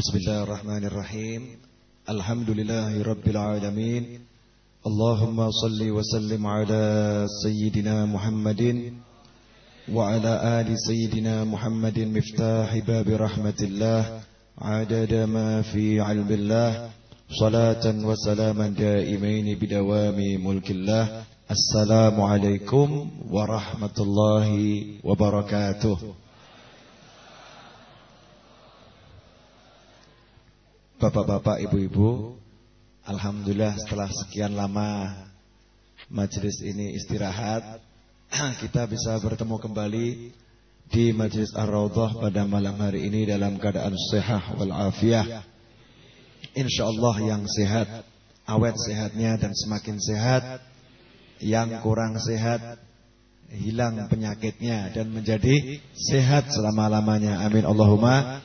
Bismillahirrahmanirrahim. Alhamdulillahirabbil alamin. Allahumma salli wa sallim ala sayyidina Muhammadin wa ala ali sayyidina Muhammadin miftahi babi rahmatillah adada ma fi ilmillah salatan wa salaman daimain bidawami mulkillah Assalamualaikum warahmatullahi wabarakatuh Bapak-bapak, ibu-ibu Alhamdulillah setelah sekian lama majelis ini istirahat, kita bisa bertemu kembali di majelis Ar-Raudhah pada malam hari ini dalam keadaan sehat wal afiah. Insyaallah yang sehat, awet sehatnya dan semakin sehat, yang kurang sehat hilang penyakitnya dan menjadi sehat selama-lamanya. Amin Allahumma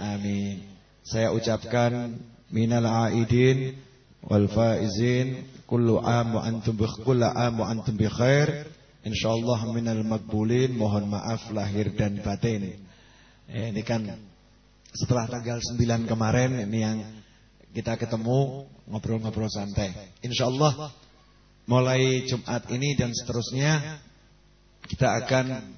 amin. Saya ucapkan minal aidin wal faizin. Kullu am wa antum bi kullu am wa antum bi khair. Insyaallah minal makbulin mohon maaf lahir dan batin. Eh, ini kan setelah tanggal 9 kemarin ini yang kita ketemu ngobrol-ngobrol santai. Insyaallah mulai Jumat ini dan seterusnya kita akan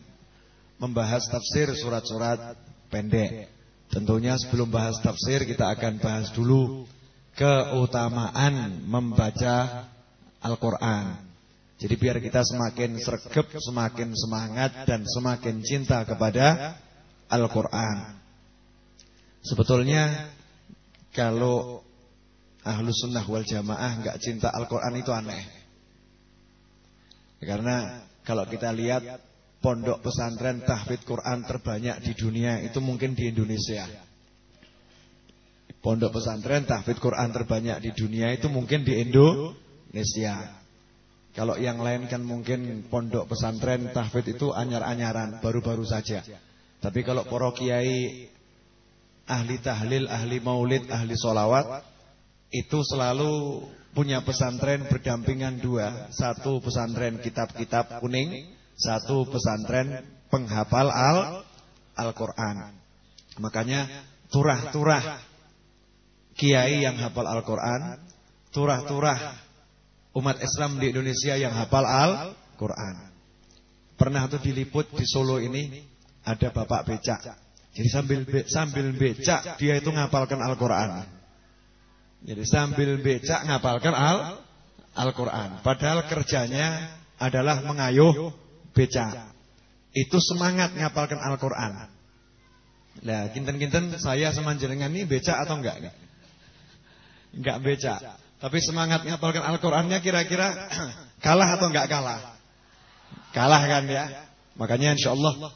membahas tafsir surat-surat pendek tentunya sebelum bahas tafsir kita akan bahas dulu keutamaan membaca Al-Quran. Jadi biar kita semakin sergap, semakin semangat dan semakin cinta kepada Al-Quran. Sebetulnya kalau ahlu sunnah wal jamaah nggak cinta Al-Quran itu aneh. Karena kalau kita lihat pondok pesantren tahfidz Quran terbanyak di dunia itu mungkin di Indonesia. Pondok pesantren tahfidz Quran terbanyak di dunia itu mungkin di Indonesia. Kalau yang lain kan mungkin pondok pesantren tahfidz itu anyar-anyaran, baru-baru saja. Tapi kalau para kiai ahli tahlil, ahli maulid, ahli solawat itu selalu punya pesantren berdampingan dua. Satu pesantren kitab-kitab kuning, satu pesantren penghafal al Al-Qur'an. Makanya turah-turah kiai yang hafal Al-Quran, turah-turah umat Islam di Indonesia yang hafal Al-Quran. Pernah tuh diliput di Solo ini ada bapak becak. Jadi sambil be, sambil becak dia itu ngapalkan Al-Quran. Jadi sambil becak ngapalkan Al Al-Quran. Padahal kerjanya adalah mengayuh becak. Itu semangat ngapalkan Al-Quran. Nah, kinten-kinten saya sama jenengan ini becak atau enggak? enggak? Enggak beca. Tapi semangat ngapalkan Al-Qur'annya kira-kira kalah atau enggak kalah? Kalah kan ya? Makanya insya Allah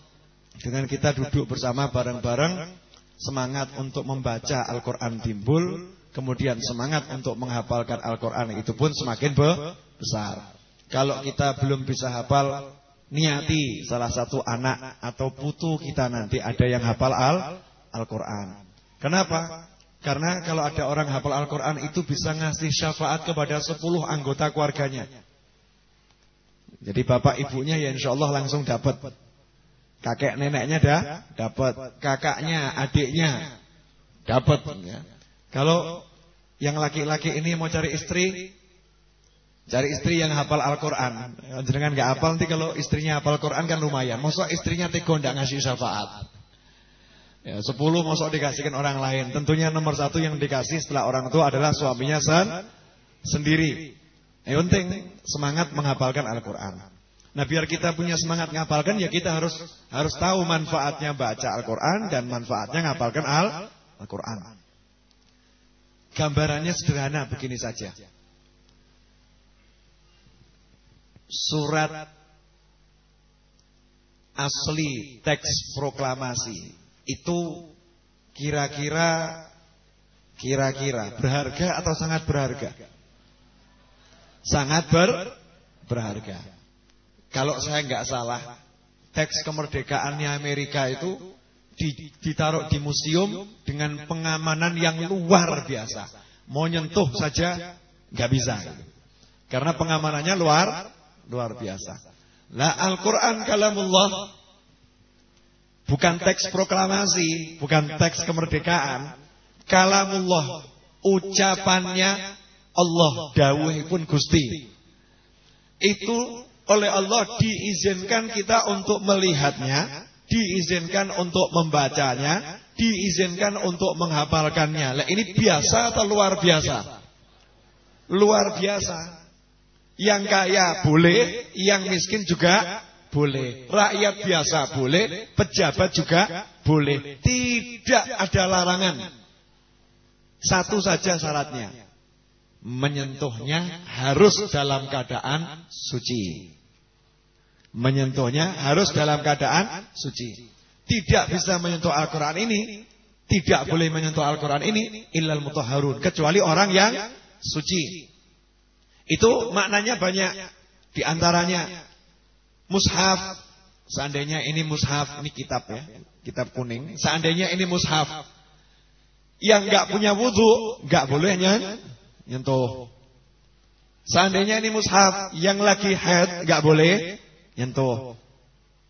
dengan kita duduk bersama bareng-bareng semangat untuk membaca Al-Qur'an timbul, kemudian semangat untuk menghafalkan Al-Qur'an itu pun semakin besar. Kalau kita belum bisa hafal, niati salah satu anak atau putu kita nanti ada yang hafal Al-Qur'an. Kenapa? Karena kalau ada orang hafal Al-Quran itu bisa ngasih syafaat kepada 10 anggota keluarganya. Jadi bapak ibunya ya insya Allah langsung dapat. Kakek neneknya dah dapat. Kakaknya, adiknya dapat. Ya. Kalau yang laki-laki ini mau cari istri, cari istri yang hafal Al-Quran. Jangan nggak hafal nanti kalau istrinya hafal Al-Quran kan lumayan. Masa istrinya tegon nggak ngasih syafaat. Ya, sepuluh masuk dikasihkan orang lain. Tentunya nomor satu yang dikasih setelah orang tua adalah suaminya sen sendiri. Yang penting semangat menghafalkan Al-Quran. Nah biar kita punya semangat menghafalkan ya kita harus harus tahu manfaatnya baca Al-Quran dan manfaatnya menghafalkan Al-Quran. Gambarannya sederhana begini saja. Surat asli teks proklamasi itu kira-kira kira-kira berharga atau sangat berharga? Sangat ber berharga. Kalau saya nggak salah, teks kemerdekaannya Amerika itu ditaruh di museum dengan pengamanan yang luar biasa. Mau nyentuh saja nggak bisa. Karena pengamanannya luar luar biasa. Lah Al-Qur'an kalamullah Bukan teks proklamasi, bukan teks kemerdekaan, kalamullah, ucapannya Allah dawuhipun Gusti. Itu oleh Allah diizinkan kita untuk melihatnya, diizinkan untuk membacanya, diizinkan untuk menghafalkannya. Ini biasa atau luar biasa? Luar biasa. Yang kaya boleh, yang miskin juga boleh. Rakyat biasa boleh, pejabat juga boleh. Tidak ada larangan. Satu saja syaratnya. Menyentuhnya harus dalam keadaan suci. Menyentuhnya harus dalam keadaan suci. Tidak bisa menyentuh Al-Quran ini. Tidak boleh menyentuh Al-Quran ini. Illal mutahharun. Kecuali orang yang suci. Itu maknanya banyak. Di antaranya mushaf. Seandainya ini mushaf, ini kitab ya, kitab kuning. Seandainya ini mushaf. Yang nggak punya wudhu, nggak boleh nyentuh. Seandainya ini mushaf, yang lagi head nggak boleh nyentuh.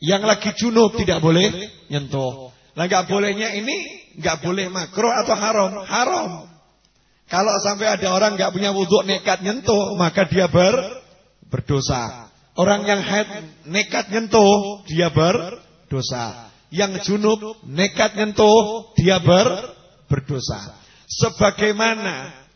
Yang lagi junub tidak boleh nyentuh. Lah nggak bolehnya ini nggak boleh makro atau haram, haram. Kalau sampai ada orang nggak punya wudhu nekat nyentuh, maka dia ber berdosa. Orang yang haid nekat nyentuh, dia berdosa. Yang junub nekat nyentuh, dia ber berdosa. Sebagaimana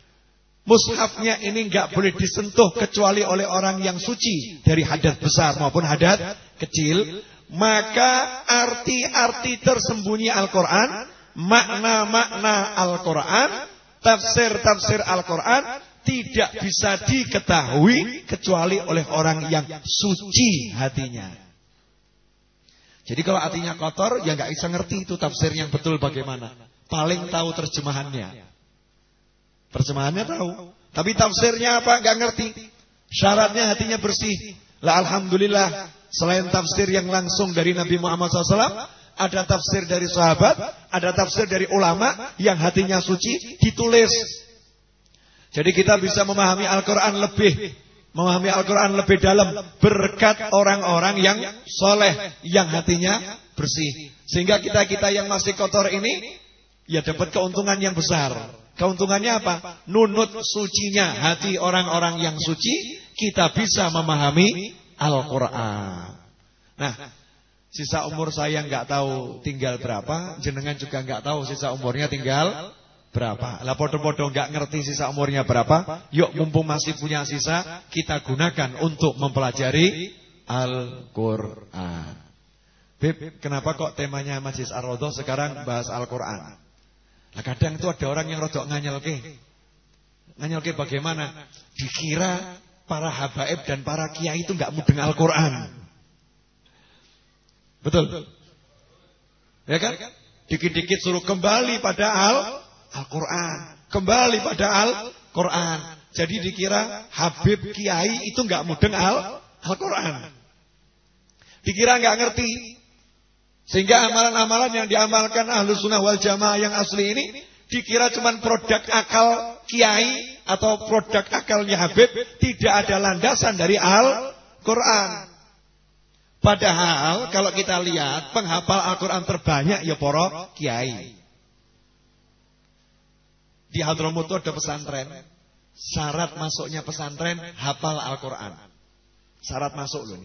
mushafnya ini nggak boleh disentuh kecuali oleh orang yang suci dari hadat besar maupun hadat kecil, maka arti-arti tersembunyi Al-Qur'an, makna-makna Al-Qur'an tafsir-tafsir Al-Quran tidak bisa diketahui kecuali oleh orang yang suci hatinya. Jadi kalau hatinya kotor, ya nggak bisa ngerti itu tafsir yang betul bagaimana. Paling tahu terjemahannya. Terjemahannya tahu, tapi tafsirnya apa nggak ngerti. Syaratnya hatinya bersih. Lah alhamdulillah, selain tafsir yang langsung dari Nabi Muhammad SAW, ada tafsir dari sahabat, ada tafsir dari ulama yang hatinya suci ditulis. Jadi kita bisa memahami Al-Quran lebih, memahami Al-Quran lebih dalam berkat orang-orang yang soleh, yang hatinya bersih. Sehingga kita-kita yang masih kotor ini, ya dapat keuntungan yang besar. Keuntungannya apa? Nunut sucinya hati orang-orang yang suci, kita bisa memahami Al-Quran. Nah, Sisa umur saya nggak tahu tinggal berapa, jenengan juga nggak tahu sisa umurnya tinggal berapa. Lah podo-podo nggak ngerti sisa umurnya berapa, yuk mumpung masih punya sisa, kita gunakan untuk mempelajari Al-Qur'an. Beb, kenapa kok temanya Majlis Ar-Rodho sekarang bahas Al-Qur'an? Nah kadang itu ada orang yang rodok nganyelke. Nganyelke bagaimana? Dikira para habaib dan para kiai itu nggak mudeng Al-Qur'an. Betul. Ya kan? Dikit-dikit suruh kembali pada Al Al-Qur'an. Kembali pada Al-Qur'an. Jadi dikira Habib Kiai itu nggak mudeng Al Al-Qur'an. Dikira nggak ngerti. Sehingga amalan-amalan yang diamalkan Ahlus Sunnah wal Jamaah yang asli ini dikira cuma produk akal kiai atau produk akalnya Habib, tidak ada landasan dari Al-Qur'an. Padahal kalau kita lihat penghafal Al-Quran terbanyak ya poro kiai. Di Hadramut itu ada pesantren. Syarat masuknya pesantren hafal Al-Quran. Syarat masuk loh.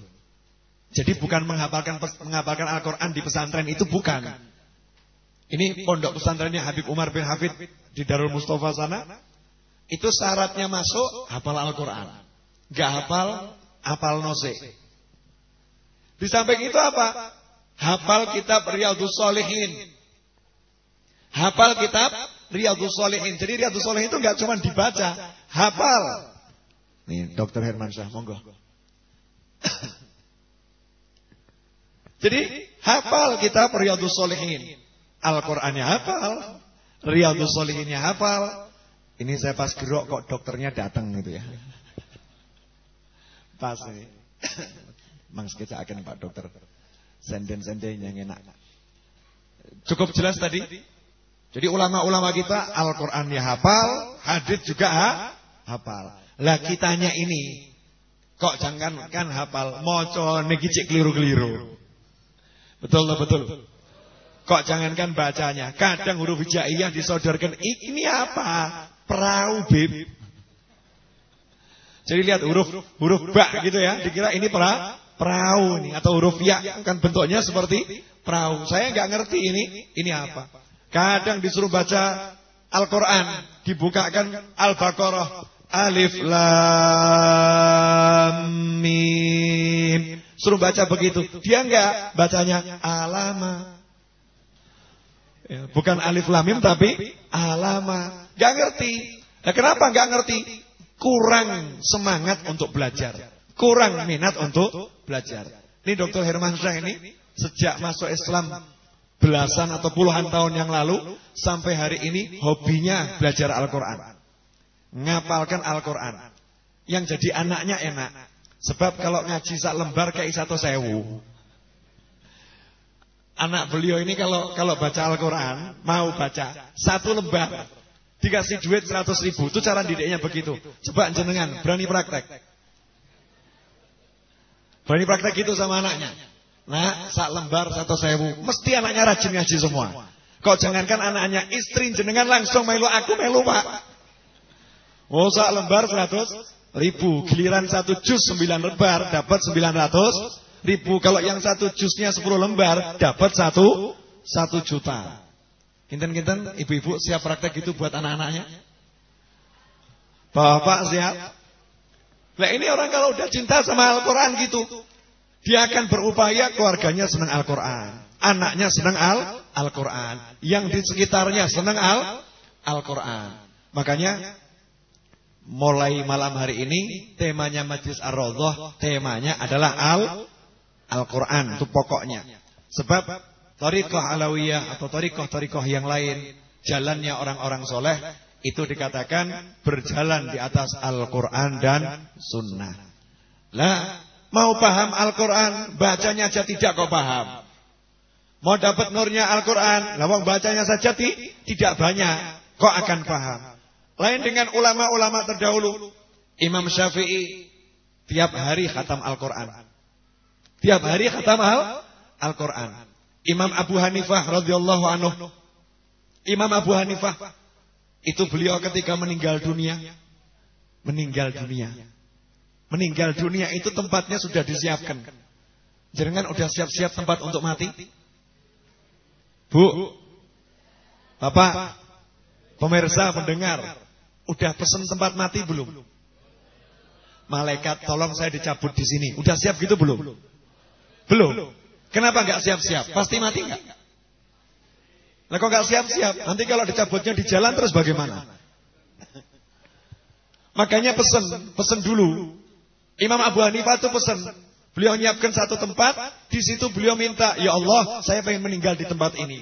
Jadi bukan menghafalkan menghafalkan Al-Quran di pesantren itu bukan. Ini pondok pesantrennya Habib Umar bin Hafid di Darul Mustafa sana. Itu syaratnya masuk hafal Al-Quran. Gak hafal, hafal nose. Di samping itu apa? Hafal kitab Riyadhus Shalihin. Hafal kitab Riyadhus Shalihin. Jadi Riyadhus Shalihin itu enggak cuma dibaca, hafal. Nih, Dokter Hermansyah, monggo. Jadi hafal kitab Riyadhus Shalihin. Al-Qur'annya hafal, Riyadhus Shalihinnya hafal. Ini saya pas gerok kok dokternya datang gitu ya. Pas ini. Mang akan Pak Dokter. Senden-senden yang enak. Cukup jelas tadi? Jadi ulama-ulama kita Al-Qur'an ya hafal, hadis juga ha? hafal. Lah kitanya ini kok jangan kan hafal, maca niki keliru-keliru. Betul lah betul. Kok jangankan bacanya, kadang huruf hijaiyah disodorkan. Ini apa? Perahu, Bib. Jadi lihat huruf huruf ba gitu ya, dikira ini pra, perahu ini atau huruf ya kan bentuknya seperti perahu. Saya nggak ngerti ini ini apa. Kadang disuruh baca Al-Qur'an, dibukakan Al-Baqarah, Alif Lam Mim. Suruh baca begitu. Dia enggak bacanya alama. Ya, bukan alif lam mim tapi alama. Enggak ngerti. Nah, kenapa enggak ngerti? Kurang semangat untuk belajar. Kurang minat untuk belajar. Ini Dr. Herman Syah ini sejak masuk Islam belasan atau puluhan tahun yang lalu sampai hari ini hobinya belajar Al-Qur'an. Ngapalkan Al-Qur'an. Yang jadi anaknya enak. Sebab kalau ngaji sak lembar kayak satu sewu. Anak beliau ini kalau kalau baca Al-Quran mau baca satu lembar dikasih duit seratus ribu itu cara didiknya begitu. Coba jenengan berani praktek. Berani praktek itu sama anaknya. Nah, sak lembar satu sewu. Mesti anaknya rajin ngaji semua. Kok jangankan anaknya, istri jenengan langsung melu aku melu pak. Oh sak lembar seratus ribu. Giliran satu jus sembilan lembar dapat sembilan ratus ribu. Kalau yang satu jusnya sepuluh lembar dapat satu satu juta. Kinten-kinten ibu-ibu siap praktek itu buat anak-anaknya? Bapak siap? Nah ini orang kalau udah cinta sama Al-Quran gitu. Dia akan berupaya keluarganya senang Al-Quran. Anaknya senang Al-Quran. Al Yang di sekitarnya senang Al-Quran. Makanya mulai malam hari ini temanya Majlis Ar-Raudhah, temanya adalah Al Al-Quran. Itu pokoknya. Sebab Tariqah Alawiyah atau tariqah-tariqah yang lain, jalannya orang-orang soleh, itu dikatakan berjalan di atas Al-Quran dan Sunnah. Lah, mau paham Al-Quran, bacanya aja tidak kok paham. Mau dapat nurnya Al-Quran, lawang bacanya saja tidak banyak, kok akan paham. Lain dengan ulama-ulama terdahulu. Imam Syafi'i tiap hari khatam Al-Quran. Tiap hari khatam Al-Quran. Imam Abu Hanifah radhiyallahu anhu. Imam Abu Hanifah itu beliau ketika meninggal dunia, meninggal dunia. Meninggal dunia itu tempatnya sudah disiapkan. Jangan udah siap-siap tempat untuk mati? Bu, Bapak, pemirsa mendengar, udah pesen tempat mati belum? Malaikat, tolong saya dicabut di sini. Udah siap gitu belum? Belum. Kenapa nggak siap-siap? Pasti mati nggak? Nah kok nggak siap-siap? Nanti kalau dicabutnya di jalan terus bagaimana? Makanya pesen, pesen dulu. Imam Abu Hanifah itu pesen. Beliau menyiapkan satu tempat, di situ beliau minta, ya Allah, saya pengen meninggal di tempat ini.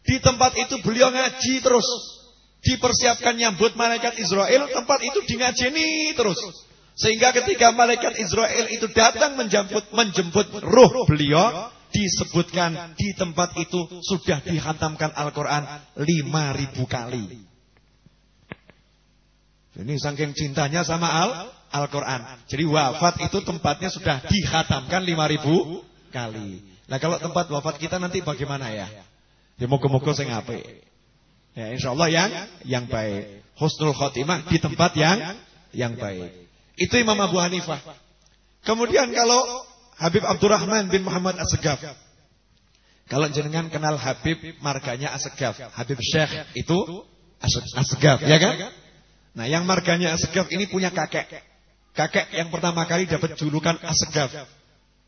Di tempat itu beliau ngaji terus. Dipersiapkan nyambut malaikat Israel, tempat itu dingajeni terus. Sehingga ketika malaikat Israel itu datang menjemput menjemput ruh beliau, disebutkan di tempat itu sudah dihantamkan Al-Quran 5000 kali. Ini saking cintanya sama Al Al-Quran. Jadi wafat itu tempatnya sudah dihatamkan 5000 kali. Nah kalau tempat wafat kita nanti bagaimana ya? Ya moga-moga saya ngapain. Ya insya Allah yang yang baik. Husnul khotimah di tempat yang yang baik. Itu Imam Abu Hanifah. Kemudian kalau Habib Abdurrahman bin Muhammad Asegaf. Kalau jenengan kenal Habib marganya Asegaf. Habib Syekh itu Asegaf, ya kan? Nah yang marganya Asegaf ini punya kakek. Kakek yang pertama kali dapat julukan Asegaf.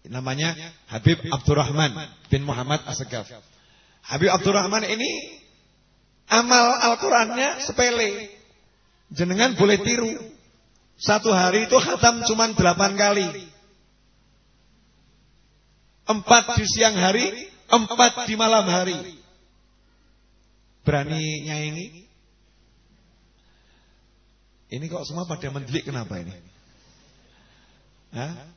Namanya Habib Abdurrahman bin Muhammad Asegaf. Habib Abdurrahman ini amal Al-Qurannya sepele. Jenengan boleh tiru. Satu hari itu khatam cuma delapan kali. Empat di siang hari, empat di malam hari. Beraninya ini? Ini kok semua pada mendelik kenapa ini? Hah?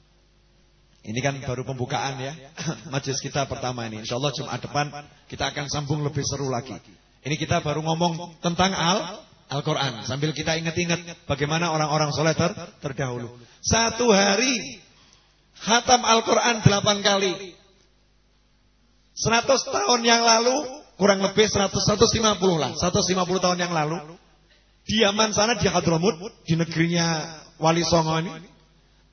Ini kan baru pembukaan ya Majlis kita pertama ini Insya Allah Jumat depan kita akan sambung lebih seru lagi Ini kita baru ngomong tentang Al Al-Quran. Sambil kita ingat-ingat bagaimana orang-orang soleh ter terdahulu. Satu hari khatam Al-Quran delapan kali. 100 tahun yang lalu, kurang lebih 100, 150 lah, 150 tahun yang lalu, di Yaman sana di Hadramut, di negerinya Wali Songo ini,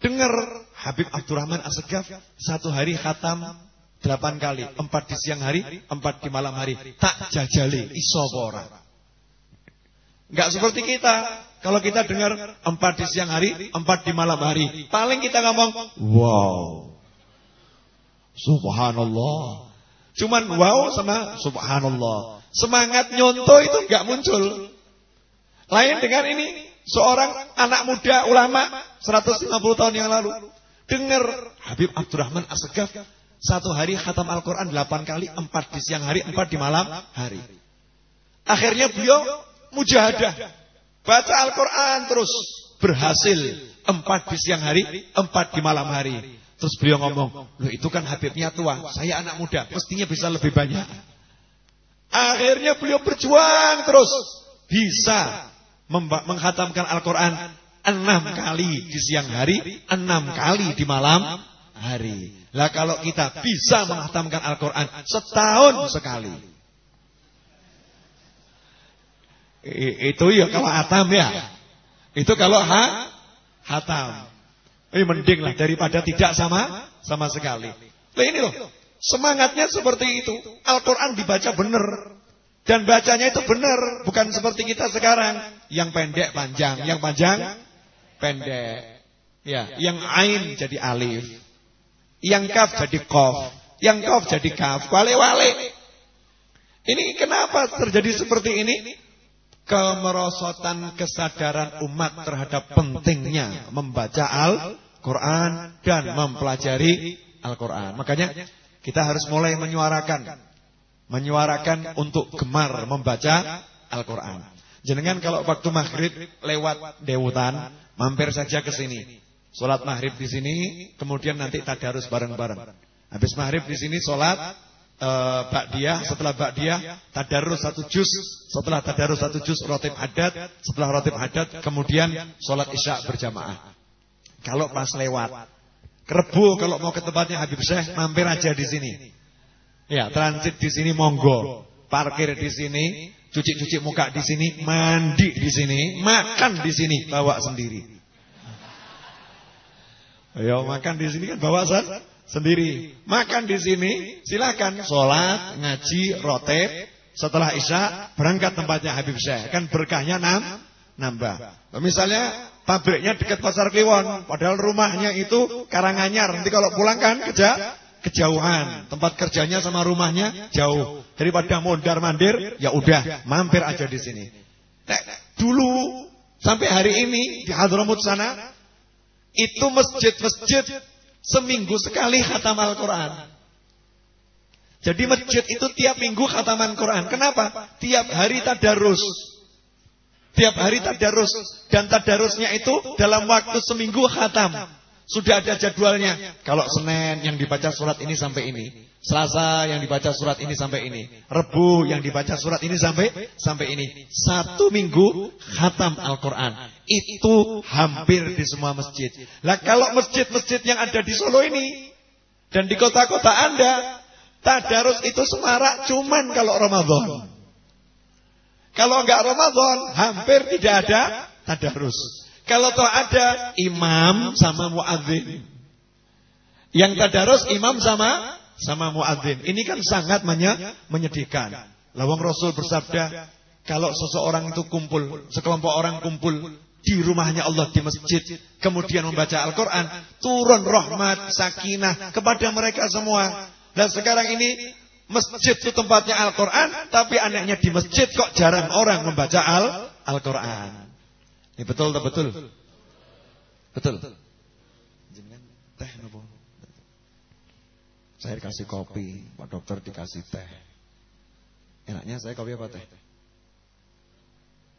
dengar Habib Abdurrahman Asegaf satu hari khatam delapan kali, empat di siang hari, empat di malam hari, tak jajali, iso ora. Enggak seperti kita. Kalau kita dengar empat di siang hari, empat di malam hari, paling kita ngomong, wow, subhanallah. Cuman wow sama subhanallah. Semangat nyonto itu enggak muncul. Lain dengan ini, seorang anak muda ulama 150 tahun yang lalu dengar Habib Abdurrahman Asgaf satu hari khatam Al-Quran 8 kali, 4 di siang hari, 4 di malam hari. Akhirnya beliau mujahadah. Baca Al-Quran terus. Berhasil. 4 di siang hari, 4 di malam hari. Terus beliau ngomong, loh itu kan Habibnya tua, saya anak muda, mestinya bisa lebih banyak. Akhirnya beliau berjuang terus. Bisa menghatamkan Al-Quran enam kali di siang hari, enam kali di malam hari. Lah kalau kita bisa menghatamkan Al-Quran setahun sekali. Itu ya kalau hatam ya. Itu kalau ha, hatam. Ini mending lah daripada tidak sama sama sekali. Nah ini loh, semangatnya seperti itu. Al-Quran dibaca benar. Dan bacanya itu benar, bukan seperti kita sekarang yang pendek panjang, yang panjang pendek. Ya, yang ain jadi alif. Yang kaf jadi kof, yang kof jadi kaf, wale-wale. Ini kenapa terjadi seperti ini? Kemerosotan kesadaran umat terhadap pentingnya membaca Al-Quran dan mempelajari Al-Quran. Makanya kita harus mulai menyuarakan menyuarakan untuk gemar membaca Al-Quran. Jenengan kalau waktu maghrib lewat Dewutan, mampir saja ke sini. Sholat maghrib di sini, kemudian nanti tadarus bareng-bareng. Habis maghrib di sini sholat uh, Ba'diyah, setelah Ba'diyah tadarus satu juz, setelah tadarus satu juz rotib adat, setelah rotib adat kemudian sholat isya berjamaah. Kalau pas lewat, kerebu kalau mau ke tempatnya Habib Syekh, mampir aja di sini. Ya, transit di sini monggo. Parkir di sini, cuci-cuci muka di sini, mandi di sini, makan di sini, bawa sendiri. Ayo makan di sini kan bawa sendiri. Makan di sini, silakan sholat, ngaji, rotep. Setelah isya berangkat tempatnya Habib Syekh. Kan berkahnya enam, nambah. Misalnya pabriknya dekat pasar Kliwon, padahal rumahnya itu Karanganyar. Nanti kalau pulang kan kerja kejauhan, tempat kerjanya sama rumahnya jauh. Daripada mondar mandir, ya udah mampir aja di sini. Nah, dulu sampai hari ini di Hadramut sana itu masjid-masjid seminggu sekali khatam Al-Qur'an. Jadi masjid itu tiap minggu khataman Quran. Kenapa? Tiap hari tadarus. Tiap hari tadarus dan tadarusnya itu dalam waktu seminggu khatam. Sudah ada jadwalnya. Kalau Senin yang dibaca surat ini sampai ini. Selasa yang dibaca surat ini sampai ini. Rebu yang dibaca surat ini sampai sampai ini. Satu minggu khatam Al-Quran. Itu hampir di semua masjid. Lah kalau masjid-masjid yang ada di Solo ini. Dan di kota-kota Anda. Tadarus itu semarak cuman kalau Ramadan. Kalau enggak Ramadan hampir tidak ada tadarus. Kalau toh ada imam sama muadzin. Yang tadarus imam sama sama muadzin. Ini kan sangat menyedihkan. Lawang Rasul bersabda, kalau seseorang itu kumpul, sekelompok orang kumpul di rumahnya Allah di masjid, kemudian membaca Al-Qur'an, turun rahmat, sakinah kepada mereka semua. Dan sekarang ini masjid itu tempatnya Al-Qur'an, tapi anehnya di masjid kok jarang orang membaca Al-Qur'an. Ini betul atau betul? Betul. Jenengan teh napa? Saya dikasih kopi, Pak Dokter dikasih teh. Enaknya saya kopi apa teh?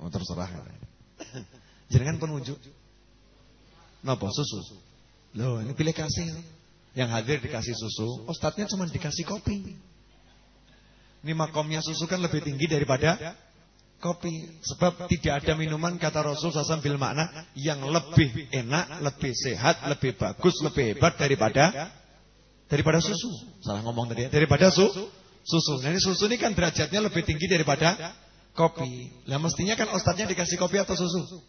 Oh terserah. Jenengan penunjuk. Napa susu? Loh, ini pilih kasih. Yang hadir dikasih susu, ustadznya cuma dikasih kopi. Ini makomnya susu kan lebih tinggi daripada kopi. Sebab tidak ada minuman kata Rasul SAW bil makna yang lebih enak, lebih sehat, lebih bagus, lebih hebat daripada Daripada susu. Salah ngomong tadi ya. Daripada su susu. Nah ini susu ini kan derajatnya lebih tinggi daripada kopi. Lah mestinya kan ustadznya dikasih kopi atau susu?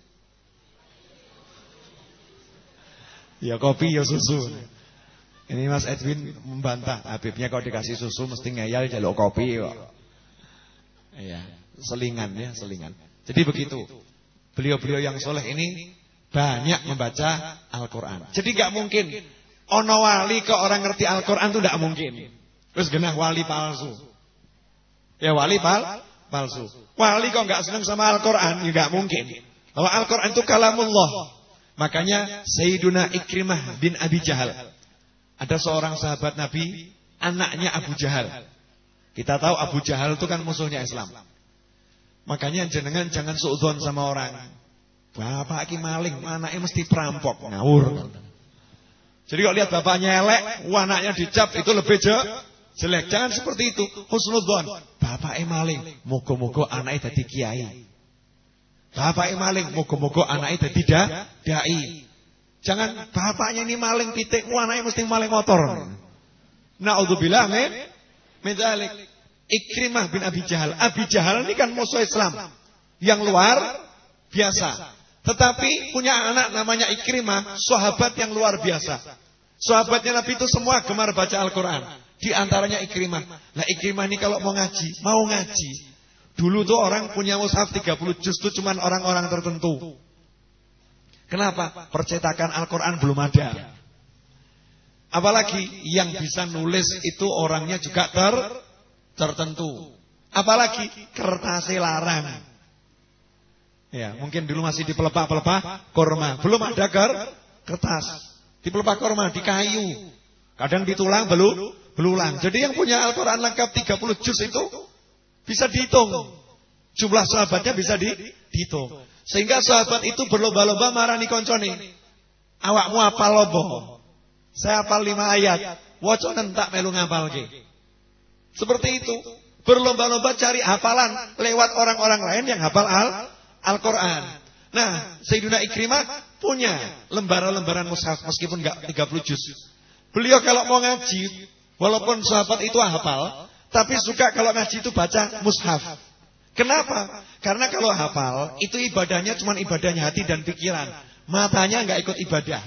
Ya kopi ya susu. Ini Mas Edwin membantah. Habibnya kalau dikasih susu mesti ngeyel jaluk kopi kok. Iya, selingan ya, selingan. Jadi begitu. Beliau-beliau yang soleh ini banyak membaca Al-Quran. Jadi gak mungkin Ono wali kok orang ngerti Al-Quran itu tidak mungkin. Terus genah wali palsu. Ya wali pal palsu. Wali kok nggak senang sama Al-Quran, ya nggak mungkin. Bahwa Al-Quran itu kalamullah. Makanya Sayyiduna Ikrimah bin Abi Jahal. Ada seorang sahabat Nabi, anaknya Abu Jahal. Kita tahu Abu Jahal itu kan musuhnya Islam. Makanya jenengan jangan suudzon sama orang. Bapak ki maling, anaknya mesti perampok, ngawur. Jadi kalau lihat bapaknya elek, anaknya dicap itu lebih je, jelek. Jangan seperti itu. Husnudzon. Bapak maling, moga-moga anaknya jadi kiai. Bapak maling, moga-moga anaknya jadi da, dai. Jangan bapaknya ini maling pitik, anaknya mesti maling motor. Nauzubillah min dzalik. Ikrimah bin Abi Jahal. Abi Jahal ini kan musuh Islam. Yang luar biasa. Tetapi punya anak namanya Ikrimah, sahabat yang luar biasa. Sahabatnya Nabi itu semua gemar baca Al-Quran. Di antaranya Ikrimah. Nah Ikrimah ini kalau mau ngaji, mau ngaji. Dulu tuh orang punya mushaf 30 juz itu cuma orang-orang tertentu. Kenapa? Percetakan Al-Quran belum ada. Apalagi yang bisa nulis itu orangnya juga ter tertentu. Apalagi kertasnya larang. Ya, mungkin dulu masih di pelepah-pelepah korma. Belum ada ker kertas. Di pelepah korma, di kayu. Kadang di tulang belu, belulang. Jadi yang punya Al-Quran lengkap 30 juz itu bisa dihitung. Jumlah sahabatnya bisa di, dihitung. Sehingga sahabat itu berlomba-lomba marani konconi. Awakmu apal lobo. Saya apal lima ayat. Woconen tak melu ngapal ke. Seperti itu. Berlomba-lomba cari hafalan lewat orang-orang lain yang hafal Al-Quran. Nah, Sayyidina Ikrimah punya lembaran-lembaran mushaf meskipun enggak 30 juz. Beliau kalau mau ngaji, walaupun sahabat itu hafal, tapi suka kalau ngaji itu baca mushaf. Kenapa? Karena kalau hafal, itu ibadahnya cuma ibadahnya hati dan pikiran. Matanya enggak ikut ibadah.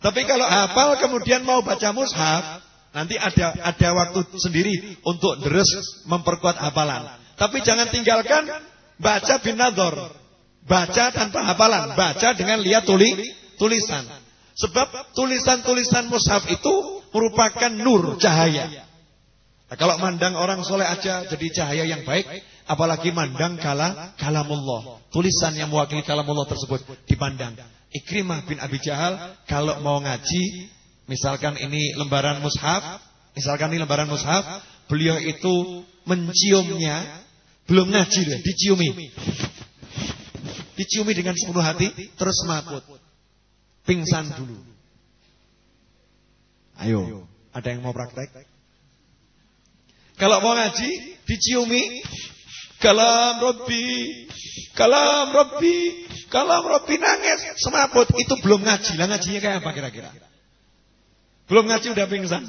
Tapi kalau hafal kemudian mau baca mushaf, nanti ada ada waktu sendiri untuk deres memperkuat hafalan. Tapi jangan tinggalkan baca bin nador. Baca tanpa hafalan, baca dengan lihat tuli, tulisan. Sebab tulisan-tulisan mushaf itu merupakan nur cahaya. Nah, kalau mandang orang soleh aja jadi cahaya yang baik, apalagi mandang kala kalamullah. Tulisan yang mewakili kalamullah tersebut dipandang. Ikrimah bin Abi Jahal kalau mau ngaji, misalkan ini lembaran mushaf, misalkan ini lembaran mushaf, beliau itu menciumnya, belum ngaji diciumi. Diciumi dengan sepenuh hati, terus makut. Pingsan dulu. Ayo, ada yang mau praktek? Kalau mau ngaji, diciumi. Kalam Robbi, kalam Robbi, kalam Robbi nangis, semaput. Itu belum ngaji. Lah ngajinya kayak apa kira-kira? Belum ngaji udah pingsan.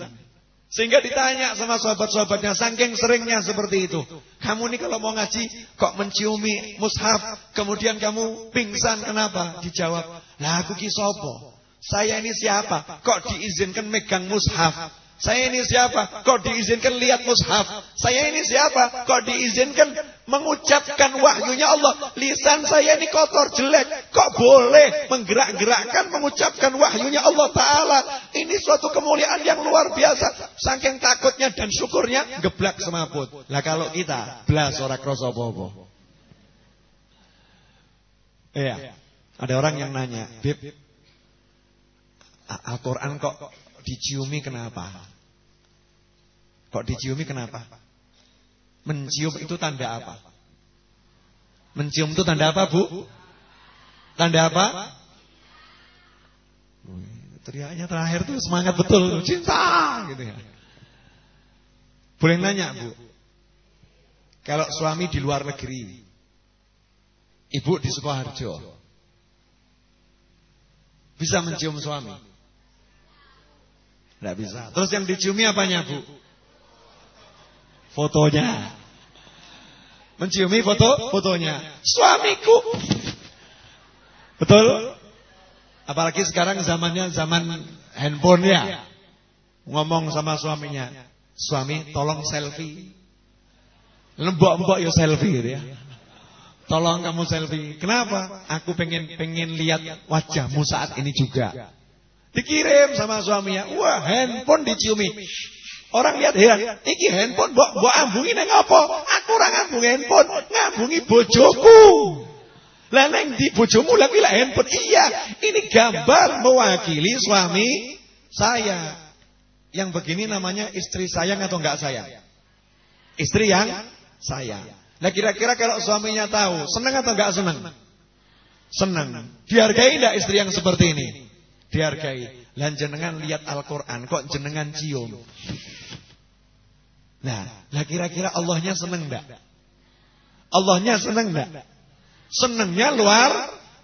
Sehingga ditanya sama sahabat-sahabatnya, saking seringnya seperti itu. Kamu nih kalau mau ngaji, kok menciumi mushaf, kemudian kamu pingsan, kenapa? Dijawab, lah aku kisopo. Saya ini siapa? Kok diizinkan megang mushaf? Saya ini siapa? Kok diizinkan lihat mushaf? Saya ini siapa? Kok diizinkan mengucapkan wahyunya Allah? Lisan saya ini kotor, jelek. Kok boleh menggerak-gerakkan mengucapkan wahyunya Allah Ta'ala? Ini suatu kemuliaan yang luar biasa. Saking takutnya dan syukurnya, geblak semaput. Lah kalau kita, belas orang kroso bobo. Iya. Ada orang yang nanya, Bib, Al-Quran kok Diciumi kenapa? Kok diciumi kenapa? Mencium itu tanda apa? Mencium itu tanda apa, Bu? Tanda apa? Teriaknya terakhir tuh semangat betul, cinta gitu ya. Boleh nanya, Bu? Kalau suami di luar negeri, ibu di Sukoharjo, bisa mencium suami? Tidak bisa. Terus yang diciumi apanya bu? Fotonya. Menciumi foto fotonya. Suamiku. Betul? Apalagi sekarang zamannya zaman handphone ya. Ngomong sama suaminya. Suami tolong selfie. Lembok-lembok ya selfie gitu ya. Tolong kamu selfie. Kenapa? Aku pengen pengen lihat wajahmu saat ini juga. Dikirim sama suaminya. Wah, handphone diciumi. Orang lihat heran, iki handphone mbok mbok ambungi nang apa? Aku ora ngambung handphone, ngambungi bojoku. Lah neng di bojomu lha kuwi handphone. Iya, ini gambar mewakili suami saya. Yang begini namanya istri sayang atau enggak sayang? Istri yang sayang. Nah kira-kira kalau suaminya tahu, senang atau enggak senang? Senang. Dihargai enggak istri yang seperti ini? Dihargai. Lan jenengan lihat Al-Qur'an kok jenengan cium. Nah, lah kira-kira Allahnya senang enggak? Allahnya senang enggak? Senangnya luar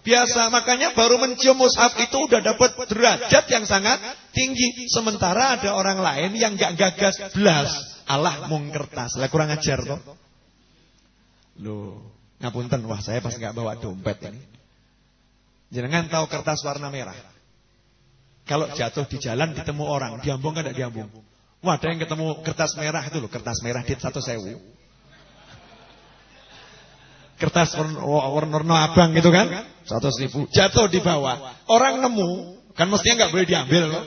biasa. Makanya baru mencium mushaf itu udah dapat derajat yang sangat tinggi. Sementara ada orang lain yang enggak gagas belas. Allah mung kertas. Lah kurang ajar toh. Loh, ngapunten, wah saya pas nggak bawa dompet ini. Jangan tahu kertas warna merah. Kalau jatuh di jalan ketemu orang, diambung kan tidak diambung? Wah, ada yang ketemu kertas merah itu loh, kertas merah dit satu sewu. Kertas warna, abang gitu kan, satu seribu. Jatuh di bawah, orang nemu, kan mestinya nggak boleh diambil loh.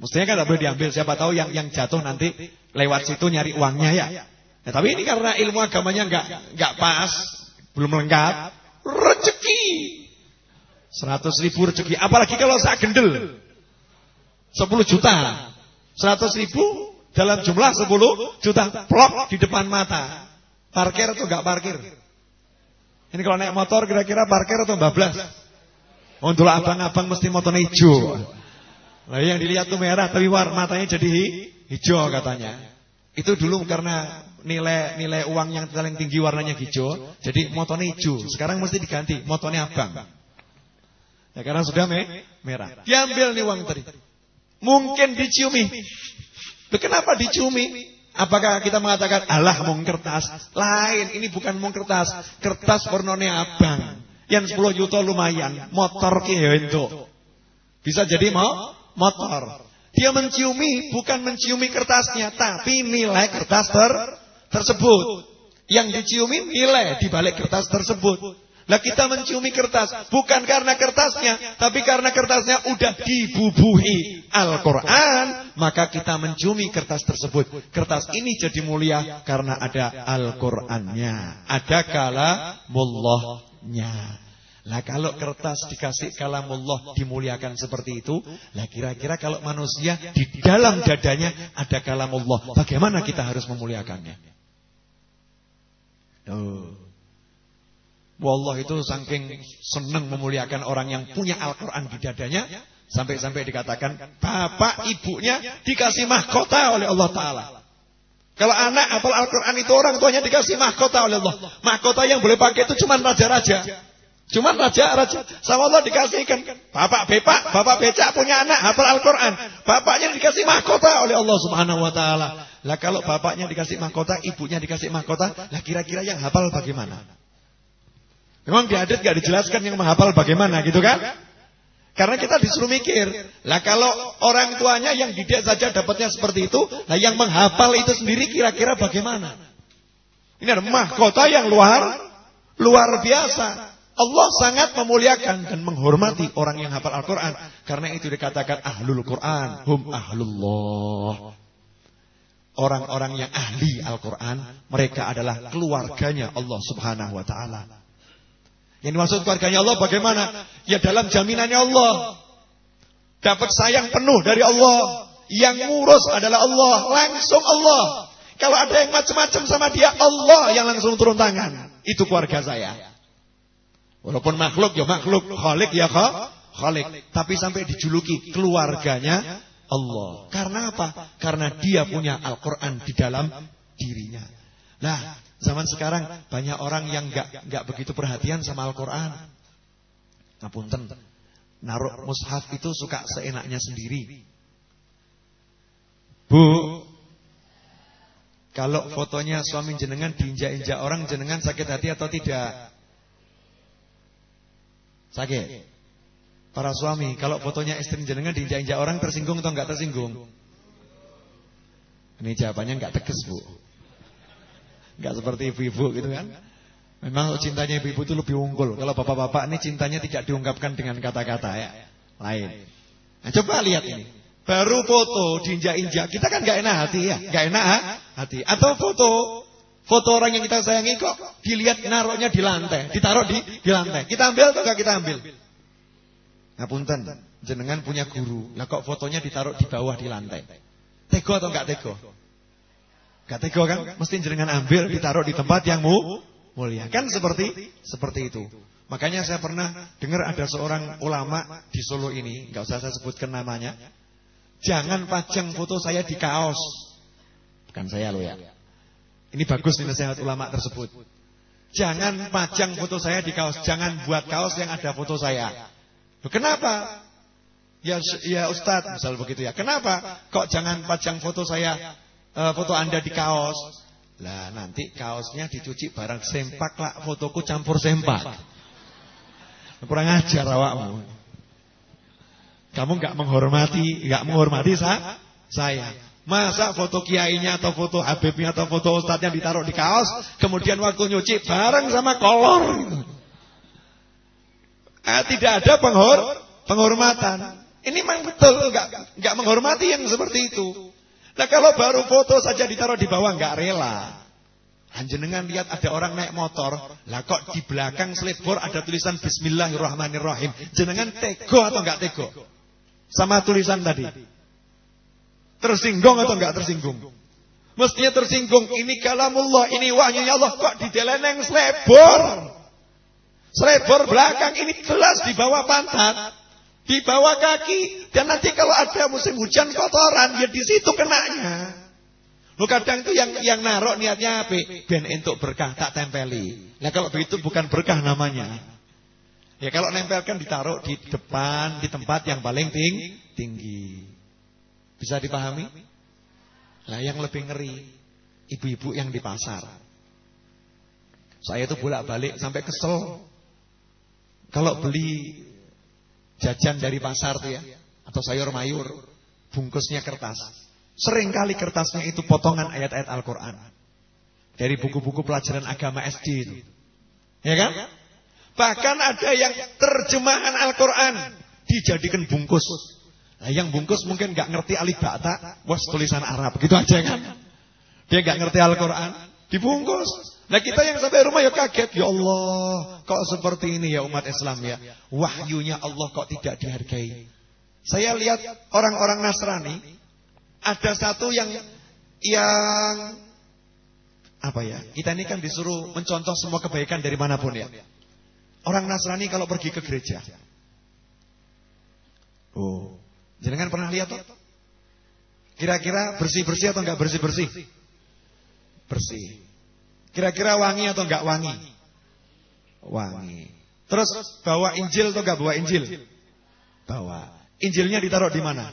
Mestinya kan nggak boleh diambil. Siapa tahu yang yang jatuh nanti lewat situ nyari uangnya ya. Ya, tapi ini karena ilmu agamanya nggak nggak pas, belum lengkap, rezeki. Seratus ribu rezeki, apalagi kalau saya gendel. Sepuluh juta. Seratus ribu dalam jumlah sepuluh juta. Plok di depan mata. Parkir atau nggak parkir? Ini kalau naik motor kira-kira parkir atau bablas? Untuk abang-abang mesti motornya hijau. Nah, yang dilihat tuh merah tapi war matanya jadi hijau katanya. Itu dulu karena nilai nilai uang yang paling tinggi warnanya hijau, jadi motornya hijau. Sekarang mesti diganti, motornya abang. Ya karena sudah me merah. Diambil nih uang tadi. Mungkin diciumi. Kenapa diciumi? Apakah kita mengatakan Allah mau kertas? Lain, ini bukan mau kertas. Kertas warnanya abang. Yang 10 juta lumayan, motor ki itu. Bisa jadi mau motor. Dia menciumi bukan menciumi kertasnya, tapi nilai kertas ter tersebut. Yang diciumi nilai di balik kertas tersebut. Nah kita menciumi kertas bukan karena kertasnya, tapi karena kertasnya udah dibubuhi Al-Quran, maka kita menciumi kertas tersebut. Kertas ini jadi mulia karena ada Al-Qurannya, ada kalamullahnya. Lah kalau kertas dikasih kalamullah dimuliakan seperti itu, lah kira-kira kalau manusia di dalam dadanya ada kalamullah, bagaimana kita harus memuliakannya? Oh. Wallah itu saking senang memuliakan orang yang punya Al-Quran di dadanya. Sampai-sampai dikatakan bapak ibunya dikasih mahkota oleh Allah Ta'ala. Kalau anak apal Al-Quran itu orang tuanya dikasih mahkota oleh Allah. Mahkota yang boleh pakai itu cuma raja-raja. Cuma raja-raja. Sama Allah dikasihkan. Bapak bepak, bapak becak punya anak hafal Al-Quran. Bapaknya dikasih mahkota oleh Allah Subhanahu Wa Taala. Lah kalau bapaknya dikasih mahkota, ibunya dikasih mahkota, lah kira-kira yang hafal bagaimana? Memang di adat gak dijelaskan yang menghafal bagaimana gitu kan? Karena kita disuruh mikir. Lah kalau orang tuanya yang didik saja dapatnya seperti itu, lah yang menghafal itu sendiri kira-kira bagaimana? Ini ada mahkota yang luar luar biasa. Allah sangat memuliakan dan menghormati orang yang hafal Al-Quran. Karena itu dikatakan ahlul Quran, hum ahlullah. Orang-orang yang ahli Al-Quran Mereka adalah keluarganya Allah subhanahu wa ta'ala Yang dimaksud keluarganya Allah bagaimana? Ya dalam jaminannya Allah Dapat sayang penuh dari Allah Yang ngurus adalah Allah Langsung Allah Kalau ada yang macam-macam sama dia Allah yang langsung turun tangan Itu keluarga saya Walaupun makhluk ya makhluk Khalik ya khalik Tapi sampai dijuluki keluarganya Allah. Karena apa? Karena dia punya Al-Quran di dalam dirinya. Nah, zaman sekarang banyak orang yang nggak nggak begitu perhatian sama Al-Quran. Ngapunten, naruh mushaf itu suka seenaknya sendiri. Bu, kalau fotonya suami jenengan diinjak-injak orang jenengan sakit hati atau tidak? Sakit. Para suami, kalau fotonya istri jenengan diinjak-injak orang tersinggung atau enggak tersinggung? Ini jawabannya enggak tegas, Bu. Enggak seperti ibu-ibu gitu kan. Memang cintanya ibu-ibu itu lebih unggul. Kalau bapak-bapak ini cintanya tidak diungkapkan dengan kata-kata ya. Lain. Nah, coba lihat ini. Baru foto diinjak-injak. Kita kan gak enak hati ya. Gak enak hati. Atau foto foto orang yang kita sayangi kok dilihat naruhnya di lantai. Ditaruh di di lantai. Kita ambil atau gak kita ambil? Nah punten. Jenengan punya guru. Nah kok fotonya ditaruh di bawah di lantai. Tego atau gak tego? Gak kan? Mesti jenengan ambil ditaruh di tempat yang mu mulia. Kan seperti seperti itu. Makanya saya pernah dengar ada seorang ulama di Solo ini, nggak usah saya sebutkan namanya. Jangan pajang foto saya di kaos. Bukan saya loh ya. Ini bagus nih nasihat ulama tersebut. Jangan pajang foto saya di kaos, jangan buat kaos yang ada foto saya. Kenapa? Ya ya Ustadz, misal begitu ya. Kenapa? Kok jangan pajang foto saya uh, foto Anda di kaos? Lah nanti kaosnya dicuci barang sempak lah, fotoku campur sempak. Kurang ajar awakmu. Kamu nggak menghormati, nggak menghormati sa saya. Masa foto kiainya atau foto Habibnya atau foto ustadznya ditaruh di kaos, kemudian waktu nyuci bareng sama kolor. Eh, tidak ada penghor, penghormatan. Ini memang betul nggak nggak menghormati yang seperti itu. Nah kalau baru foto saja ditaruh di bawah nggak rela. Anjenengan lihat ada orang naik motor, lah kok di belakang selebor ada tulisan Bismillahirrahmanirrahim. Jenengan tego atau nggak tego? Sama tulisan tadi. Tersinggung atau nggak tersinggung? Mestinya tersinggung. Ini kalamullah, ini wahyunya Allah kok di yang selebor. Selebor belakang ini jelas di bawah pantat. Di bawah kaki. Dan nanti kalau ada musim hujan kotoran, ya di situ kenanya. Lu kadang itu yang yang narok niatnya apa? Ben untuk berkah tak tempeli. Nah kalau begitu bukan berkah namanya. Ya kalau nempelkan ditaruh di depan di tempat yang paling ting tinggi. Bisa dipahami? Nah yang lebih ngeri ibu-ibu yang di pasar. Saya itu bolak-balik sampai kesel. Kalau beli jajan dari pasar tuh ya atau sayur mayur bungkusnya kertas. Seringkali kertasnya itu potongan ayat-ayat Al-Qur'an. Dari buku-buku pelajaran agama SD itu. Ya kan? Bahkan ada yang terjemahan Al-Qur'an dijadikan bungkus. Nah yang bungkus mungkin nggak ngerti alif bata was tulisan Arab. Gitu aja kan? Dia nggak ngerti Al-Qur'an dibungkus Nah kita yang sampai rumah ya kaget. Ya Allah, kok seperti ini ya umat Islam ya. Wahyunya Allah kok tidak dihargai. Saya lihat orang-orang Nasrani. Ada satu yang yang apa ya? Kita ini kan disuruh mencontoh semua kebaikan dari mana pun ya. Orang Nasrani kalau pergi ke gereja. Oh, jangan pernah lihat tuh? Kira-kira bersih-bersih atau enggak bersih-bersih? Bersih. Kira-kira wangi atau enggak wangi? Wangi. Terus bawa Injil atau enggak bawa Injil? Bawa. Injilnya ditaruh di mana?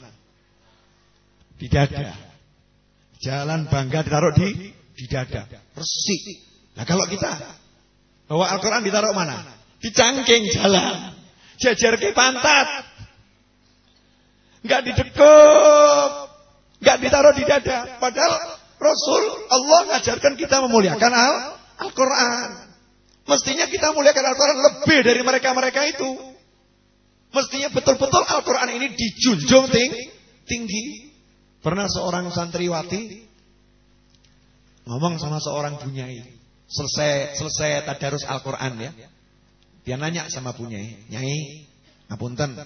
Di dada. Jalan bangga ditaruh di di dada. Resik. Nah kalau kita bawa Al-Quran ditaruh mana? Di cangking jalan. Jajar ke pantat. Enggak didekuk. Enggak ditaruh di dada. Padahal Rasul Allah ngajarkan kita memuliakan Al-Quran. Mestinya kita muliakan Al-Quran lebih dari mereka-mereka itu. Mestinya betul-betul Al-Quran ini dijunjung ting tinggi. Pernah seorang santriwati ngomong sama seorang bunyai. Selesai selesai tadarus Al-Quran ya. Dia nanya sama bunyai, "Nyai, ngapunten.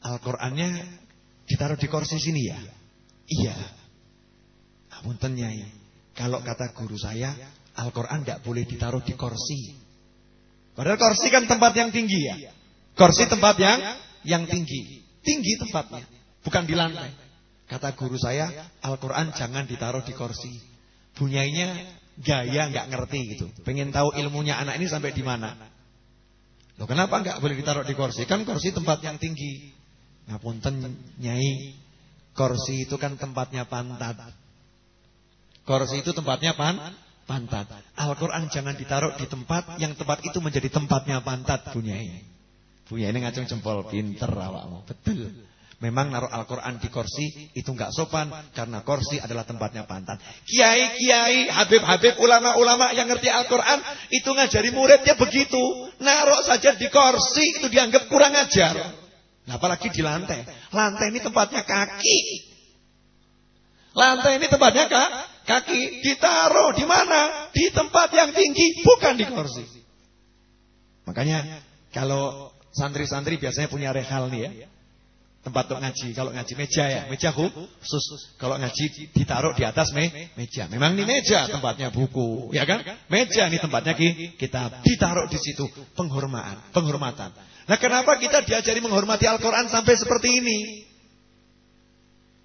Al-Qur'annya ditaruh di kursi sini ya?" Iya. Apunten Nyai. Kalau kata guru saya, Al-Qur'an tidak boleh ditaruh di kursi. Padahal kursi kan tempat yang tinggi ya. Kursi tempat yang yang tinggi. Tinggi tempatnya, bukan di lantai. Kata guru saya, Al-Qur'an jangan ditaruh di kursi. Bunyainya gaya nggak ngerti gitu. Pengen tahu ilmunya anak ini sampai di mana. Loh kenapa nggak boleh ditaruh di kursi? Kan kursi tempat yang tinggi. Ngapunten Nyai, kursi itu kan tempatnya pantat. Kursi itu tempatnya pan pantat. Al-Qur'an jangan ditaruh di tempat yang tempat itu menjadi tempatnya pantat, Bu Nyai. Bu Nyai ini ngacung jempol, pinter awakmu. Betul. Memang naruh Al-Quran di kursi itu nggak sopan karena kursi adalah tempatnya pantat. Kiai-kiai, habib-habib, ulama-ulama yang ngerti Al-Quran itu ngajari muridnya begitu. Naruh saja di kursi itu dianggap kurang ajar. Nah, apalagi di lantai. Lantai ini tempatnya kaki. Lantai ini tempatnya kak, kaki. Ditaruh di mana? Di tempat yang tinggi, bukan di kursi. Makanya kalau santri-santri biasanya punya rehal nih ya tempat untuk ngaji. Kalau ngaji meja ya, meja khusus. Kalau ngaji ditaruh di atas me, meja. Memang ini meja tempatnya buku, ya kan? Meja ini tempatnya ki, kitab. Ditaruh di situ penghormatan, penghormatan. Nah, kenapa kita diajari menghormati Al-Qur'an sampai seperti ini?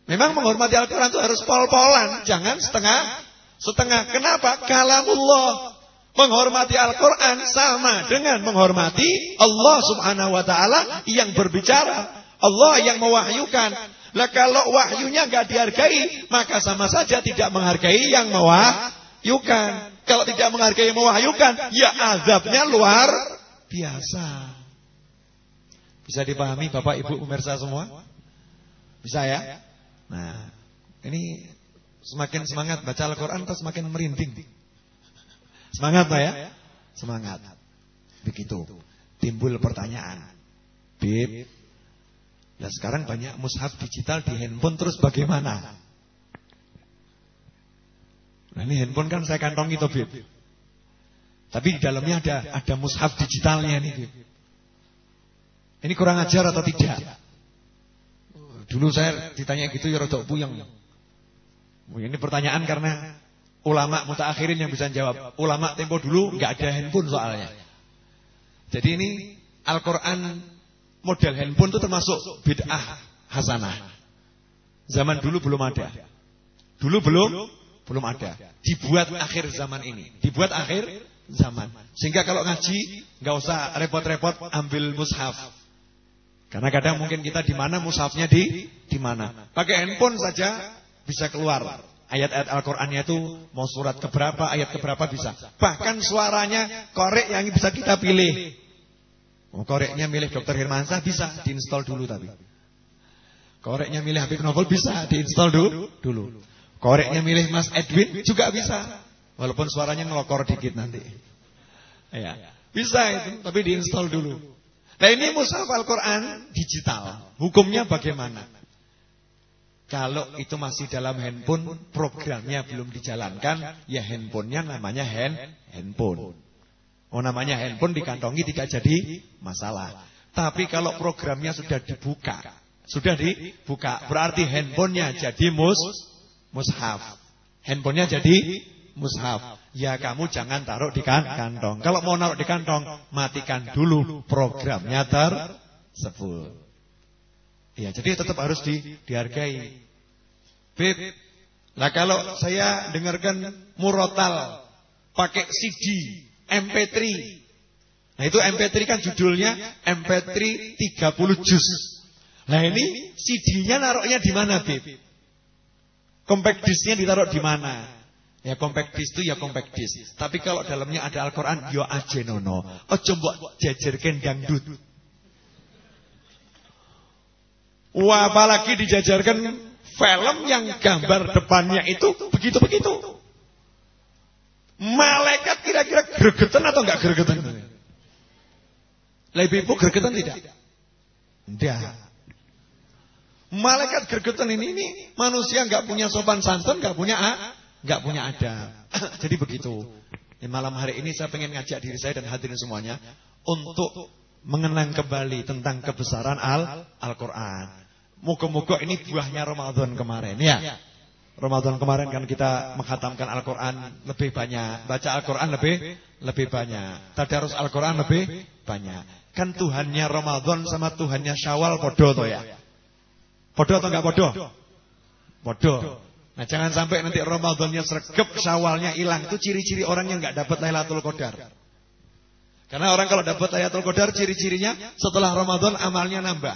Memang menghormati Al-Qur'an itu harus pol-polan, jangan setengah setengah. Kenapa? Kalamullah. Menghormati Al-Quran sama dengan menghormati Allah subhanahu wa ta'ala yang berbicara. Allah yang mewahyukan. Lah kalau wahyunya nggak dihargai, maka sama saja tidak menghargai yang mewahyukan. Kalau tidak menghargai yang mewahyukan, ya azabnya luar biasa. Bisa dipahami Bapak Ibu pemirsa semua? Bisa ya? Nah, ini semakin semangat baca Al-Qur'an atau semakin merinding? Semangat Pak ya? Semangat. Begitu. Timbul pertanyaan. Bib, Nah sekarang banyak mushaf digital di handphone terus bagaimana? Nah ini handphone kan saya kantongi itu Bib. Tapi di dalamnya ada ada mushaf digitalnya nih Bib. Ini kurang ajar atau tidak? Dulu saya ditanya gitu ya rodok puyeng. Ini pertanyaan karena ulama mutaakhirin yang bisa jawab. Ulama tempo dulu nggak ada handphone soalnya. Jadi ini Al-Qur'an model handphone itu termasuk bid'ah hasanah. Zaman dulu belum ada. Dulu belum belum ada. Dibuat akhir zaman ini. Dibuat akhir zaman. Sehingga kalau ngaji nggak usah repot-repot ambil mushaf. Karena kadang mungkin kita di mana mushafnya di di mana. Pakai handphone saja bisa keluar. Ayat-ayat Al-Qur'annya itu mau surat keberapa, ayat keberapa bisa. Bahkan suaranya korek yang bisa kita pilih. Oh, koreknya milih Dokter Hirmansyah bisa diinstal dulu tapi. Koreknya milih Habib Novel bisa diinstal dulu. dulu. Koreknya milih Mas Edwin juga bisa. Walaupun suaranya ngelokor dikit nanti. Ya. Bisa itu, tapi diinstal dulu. Nah ini mushaf Al-Quran digital. Hukumnya bagaimana? Kalau itu masih dalam handphone, programnya belum dijalankan, ya handphonenya namanya hand handphone. Oh namanya handphone dikantongi tidak jadi masalah. Tapi kalau programnya sudah dibuka, sudah dibuka, berarti handphonenya jadi mus mushaf. Handphonenya jadi mushaf. Ya kamu jangan taruh di kan kantong. Kalau mau naruh di kantong, matikan dulu programnya tersebut. Ya, jadi tetap harus di, dihargai. Beb, nah kalau saya dengarkan murotal pakai CD MP3. Nah itu MP3 kan judulnya MP3 30 juz. Nah ini CD-nya naruhnya di mana, Bib? Compact disk-nya ditaruh di mana? Ya compact disk itu ya compact disk. Tapi kalau dalamnya ada Al-Qur'an ya aja nono. Ojo mbok jajarkan dangdut. Wah, apalagi dijajarkan film yang gambar depannya itu begitu-begitu. Malaikat kira-kira gregetan atau enggak gregetan? Lebih ibu gregetan tidak? Tidak. Malaikat gregetan ini, ini manusia enggak punya sopan santun, enggak punya enggak punya ada. Jadi begitu. Di malam hari ini saya pengen ngajak diri saya dan hadirin semuanya untuk mengenang kembali tentang kebesaran Al Al-Qur'an. Moga-moga ini buahnya Ramadan kemarin ya. Ramadan kemarin kan kita menghatamkan Al-Quran lebih banyak. Baca Al-Quran lebih lebih banyak. Tadarus Al-Quran lebih banyak. Kan Tuhannya Ramadan sama Tuhannya Syawal podo toh ya. Podo atau enggak podo? Podo. Nah jangan sampai nanti Ramadannya sergap Syawalnya hilang. Itu ciri-ciri orang yang enggak dapat Lailatul Qadar. Karena orang kalau dapat Lailatul Qadar ciri-cirinya setelah Ramadan amalnya nambah.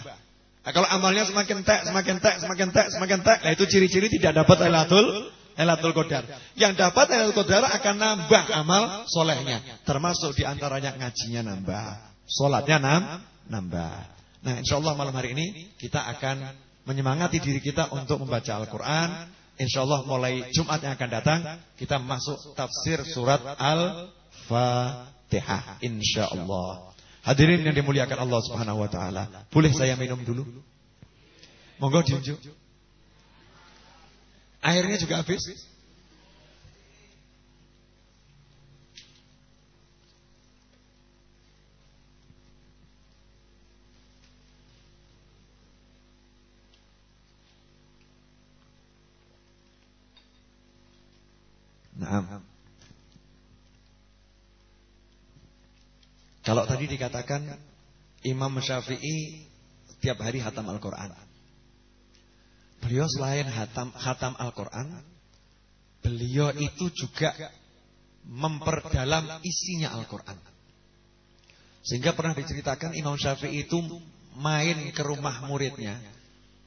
Nah, kalau amalnya semakin tek, semakin tek, semakin tek, semakin tek, nah itu ciri-ciri tidak dapat Lailatul Lailatul Qadar. Yang dapat Lailatul Qadar akan nambah amal solehnya, termasuk di antaranya ngajinya nambah, sholatnya nam, nambah. Nah, insya Allah malam hari ini kita akan menyemangati diri kita untuk membaca Al-Quran. Insya Allah mulai Jumat yang akan datang kita masuk tafsir surat Al-Fatihah. Insya Allah. Hadirin yang dimuliakan Allah Subhanahu wa taala. Boleh saya minum dulu? Monggo diunjuk. Airnya juga habis? Nah. Kalau tadi dikatakan Imam Syafi'i tiap hari hatam Al-Quran. Beliau selain hatam, hatam Al-Quran, beliau itu juga memperdalam isinya Al-Quran. Sehingga pernah diceritakan Imam Syafi'i itu main ke rumah muridnya,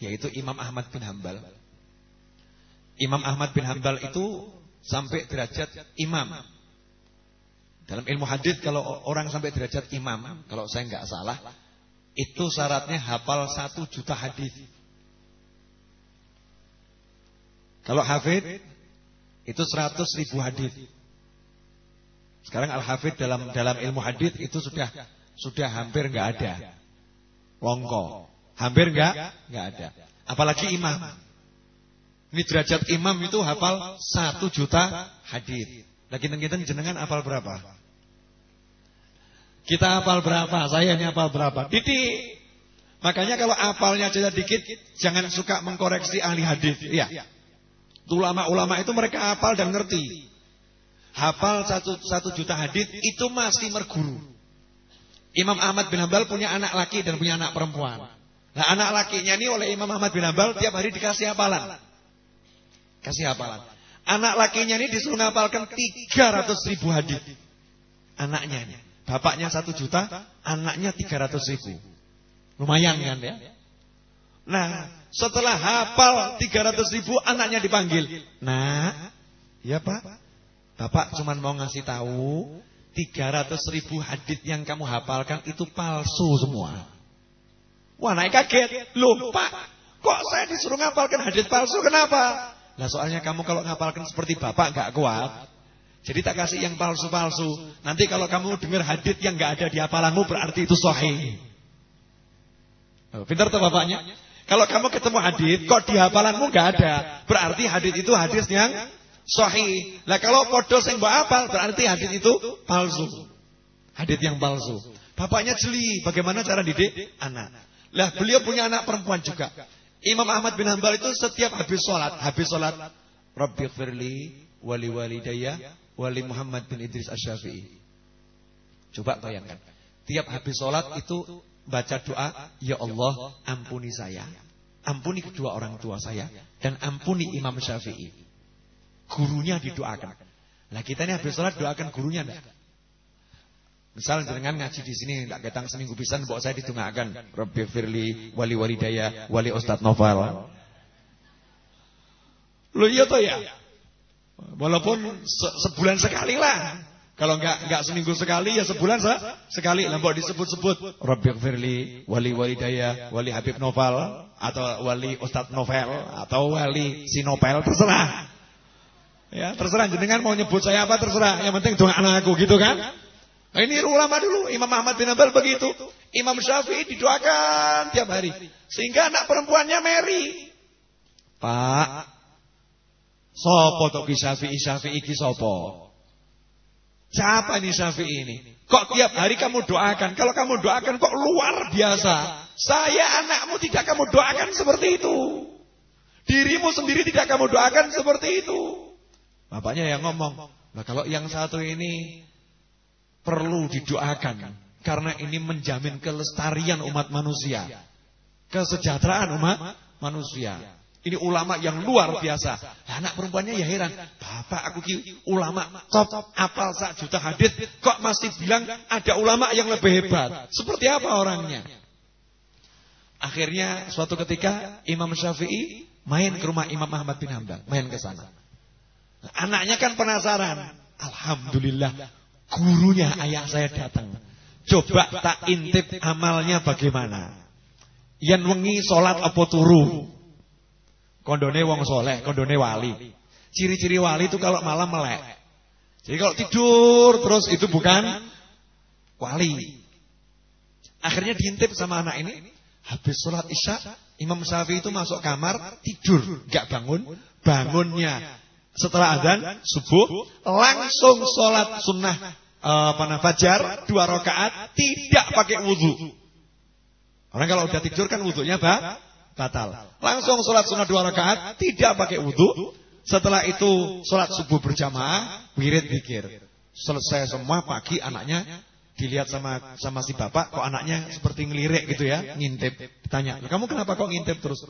yaitu Imam Ahmad bin Hambal. Imam Ahmad bin Hambal itu sampai derajat imam dalam ilmu hadis kalau orang sampai derajat imam, kalau saya nggak salah, itu syaratnya hafal satu juta hadis. Kalau hafid itu seratus ribu hadis. Sekarang al hafid dalam dalam ilmu hadis itu sudah sudah hampir nggak ada. Wongko, hampir nggak nggak ada. Apalagi imam. Ini derajat imam itu hafal satu juta hadis. Lagi kita jenengan hafal berapa? Kita hafal berapa? Saya ini hafal berapa? Titik. Makanya kalau hafalnya saja dikit, jangan suka mengkoreksi ahli hadis. Iya. Ulama-ulama itu mereka hafal dan ngerti. Hafal satu, satu juta hadis itu masih merguru. Imam Ahmad bin Hambal punya anak laki dan punya anak perempuan. Nah anak lakinya ini oleh Imam Ahmad bin Hambal tiap hari dikasih hafalan. Kasih hafalan. Anak lakinya ini disuruh ngapalkan 300 ribu hadis. Anaknya ini. Bapaknya satu juta, anaknya tiga ratus ribu. Lumayan kan ya? Nah, setelah hafal tiga ratus ribu, anaknya dipanggil. Nah, ya Pak, Bapak cuma mau ngasih tahu tiga ratus ribu hadis yang kamu hafalkan itu palsu semua. Wah, naik kaget. Loh, kok saya disuruh ngapalkan hadis palsu? Kenapa? Nah, soalnya kamu kalau ngapalkan seperti Bapak gak kuat. Jadi tak kasih yang palsu-palsu. Nanti kalau kamu dengar hadis yang nggak ada di hafalanmu berarti itu sahih. Oh, pintar tuh bapaknya? Kalau kamu ketemu hadis kok di hafalanmu nggak ada, berarti hadis itu hadis yang sahih. Lah kalau podo sing mbok hafal berarti hadis itu palsu. Hadis yang palsu. Bapaknya jeli, bagaimana cara didik anak. Lah beliau punya anak perempuan juga. Imam Ahmad bin Hanbal itu setiap habis sholat, habis sholat, Rabbi firli wali walidayya Wali Muhammad bin Idris Asyafi'i. Coba bayangkan. Tiap habis sholat itu baca doa, Ya Allah ampuni saya. Ampuni kedua orang tua saya. Dan ampuni Imam Syafi'i. Gurunya didoakan. Nah kita ini habis sholat doakan gurunya enggak? Misal dengan ngaji di sini tidak ketang seminggu pisan bawa saya ditunggakan Rabbi Firli, Wali Walidaya, Wali Ustadz Novel. Lo iya toh ya? Walaupun se sebulan sekali lah. Kalau enggak enggak seminggu sekali ya sebulan se sekali. Lah disebut-sebut Rabbighfirli wali walidaya, wali Habib Novel atau wali Ustadz Novel atau wali Sinopel terserah. Ya, terserah jenengan mau nyebut saya apa terserah. Yang penting doa anak aku gitu kan? Nah, ini ulama dulu, Imam Ahmad bin Hanbal begitu. Imam Syafi'i didoakan tiap hari. Sehingga anak perempuannya Mary. Pak, Sopo to ki Syafi'i Syafi'i ki sopo? Siapa ini Syafi'i ini? Kok tiap hari kamu doakan? Kalau kamu doakan kok luar biasa. Saya anakmu tidak kamu doakan seperti itu. Dirimu sendiri tidak kamu doakan seperti itu. Bapaknya yang ngomong. Nah kalau yang satu ini perlu didoakan. Karena ini menjamin kelestarian umat manusia. Kesejahteraan umat manusia. Ini ulama yang luar biasa. anak perempuannya ya heran. Bapak aku ki ulama top apal sak juta hadis kok masih bilang ada ulama yang lebih hebat. Seperti apa orangnya? Akhirnya suatu ketika Imam Syafi'i main ke rumah Imam Ahmad bin Hambal, main ke sana. Anaknya kan penasaran. Alhamdulillah, gurunya ayah saya datang. Coba tak intip amalnya bagaimana. Yang wengi sholat apa turu. Kondone wong soleh, kondone wali. Ciri-ciri wali itu kalau malam melek. Jadi kalau tidur terus itu bukan wali. Akhirnya diintip sama anak ini. Habis sholat isya, Imam Syafi'i itu masuk kamar, tidur, gak bangun. Bangunnya setelah azan subuh, langsung sholat sunnah uh, panah fajar dua rakaat, tidak pakai wudhu. Orang kalau udah tidur kan wudhunya bah, batal. Langsung sholat sunnah dua rakaat, tidak pakai wudhu. Setelah itu sholat subuh berjamaah, wirid pikir. Selesai semua pagi anaknya dilihat sama sama si bapak kok anaknya seperti ngelirik gitu ya, ngintip. Tanya, "Kamu kenapa kok ngintip terus?"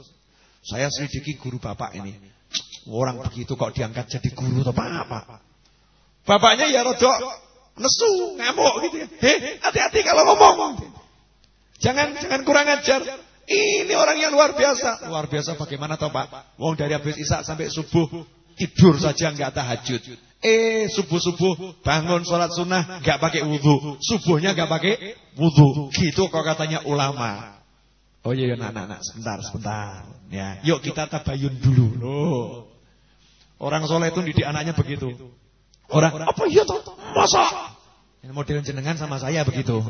Saya selidiki guru bapak ini. Orang begitu kok diangkat jadi guru atau apa? Bapaknya ya rodok nesu, ngamuk gitu ya. Hei, hati-hati kalau ngomong. Jangan jangan kurang ajar. Ini orang yang luar biasa. Luar biasa bagaimana toh Pak? Wong dari habis Isa sampai subuh tidur saja nggak tahajud. Eh subuh-subuh bangun sholat sunnah nggak pakai wudhu, subuhnya nggak pakai wudhu. Gitu kok katanya ulama. Oh iya, iya anak-anak sebentar sebentar. Ya, yuk kita tabayun dulu. Loh. Orang soleh itu didik anaknya begitu. Orang apa iya toh? Masa? Model jenengan sama saya begitu.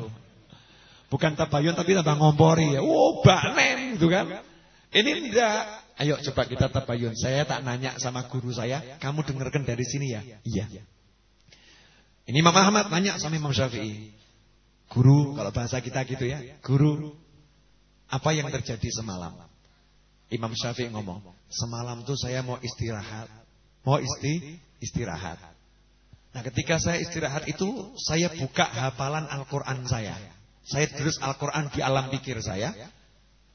Bukan tabayun tapi tambah ngompori ya. Oh, banen gitu kan. Ini tidak Ayo coba kita tabayun. Saya tak nanya sama guru saya, kamu dengarkan dari sini ya? Iya. Ini Imam Ahmad nanya sama Imam Syafi'i. Guru, kalau bahasa kita gitu ya. Guru, apa yang terjadi semalam? Imam Syafi'i ngomong, semalam tuh saya mau istirahat. Mau isti istirahat. Nah ketika saya istirahat itu, saya buka hafalan Al-Quran saya. Saya terus Al-Quran di alam pikir saya.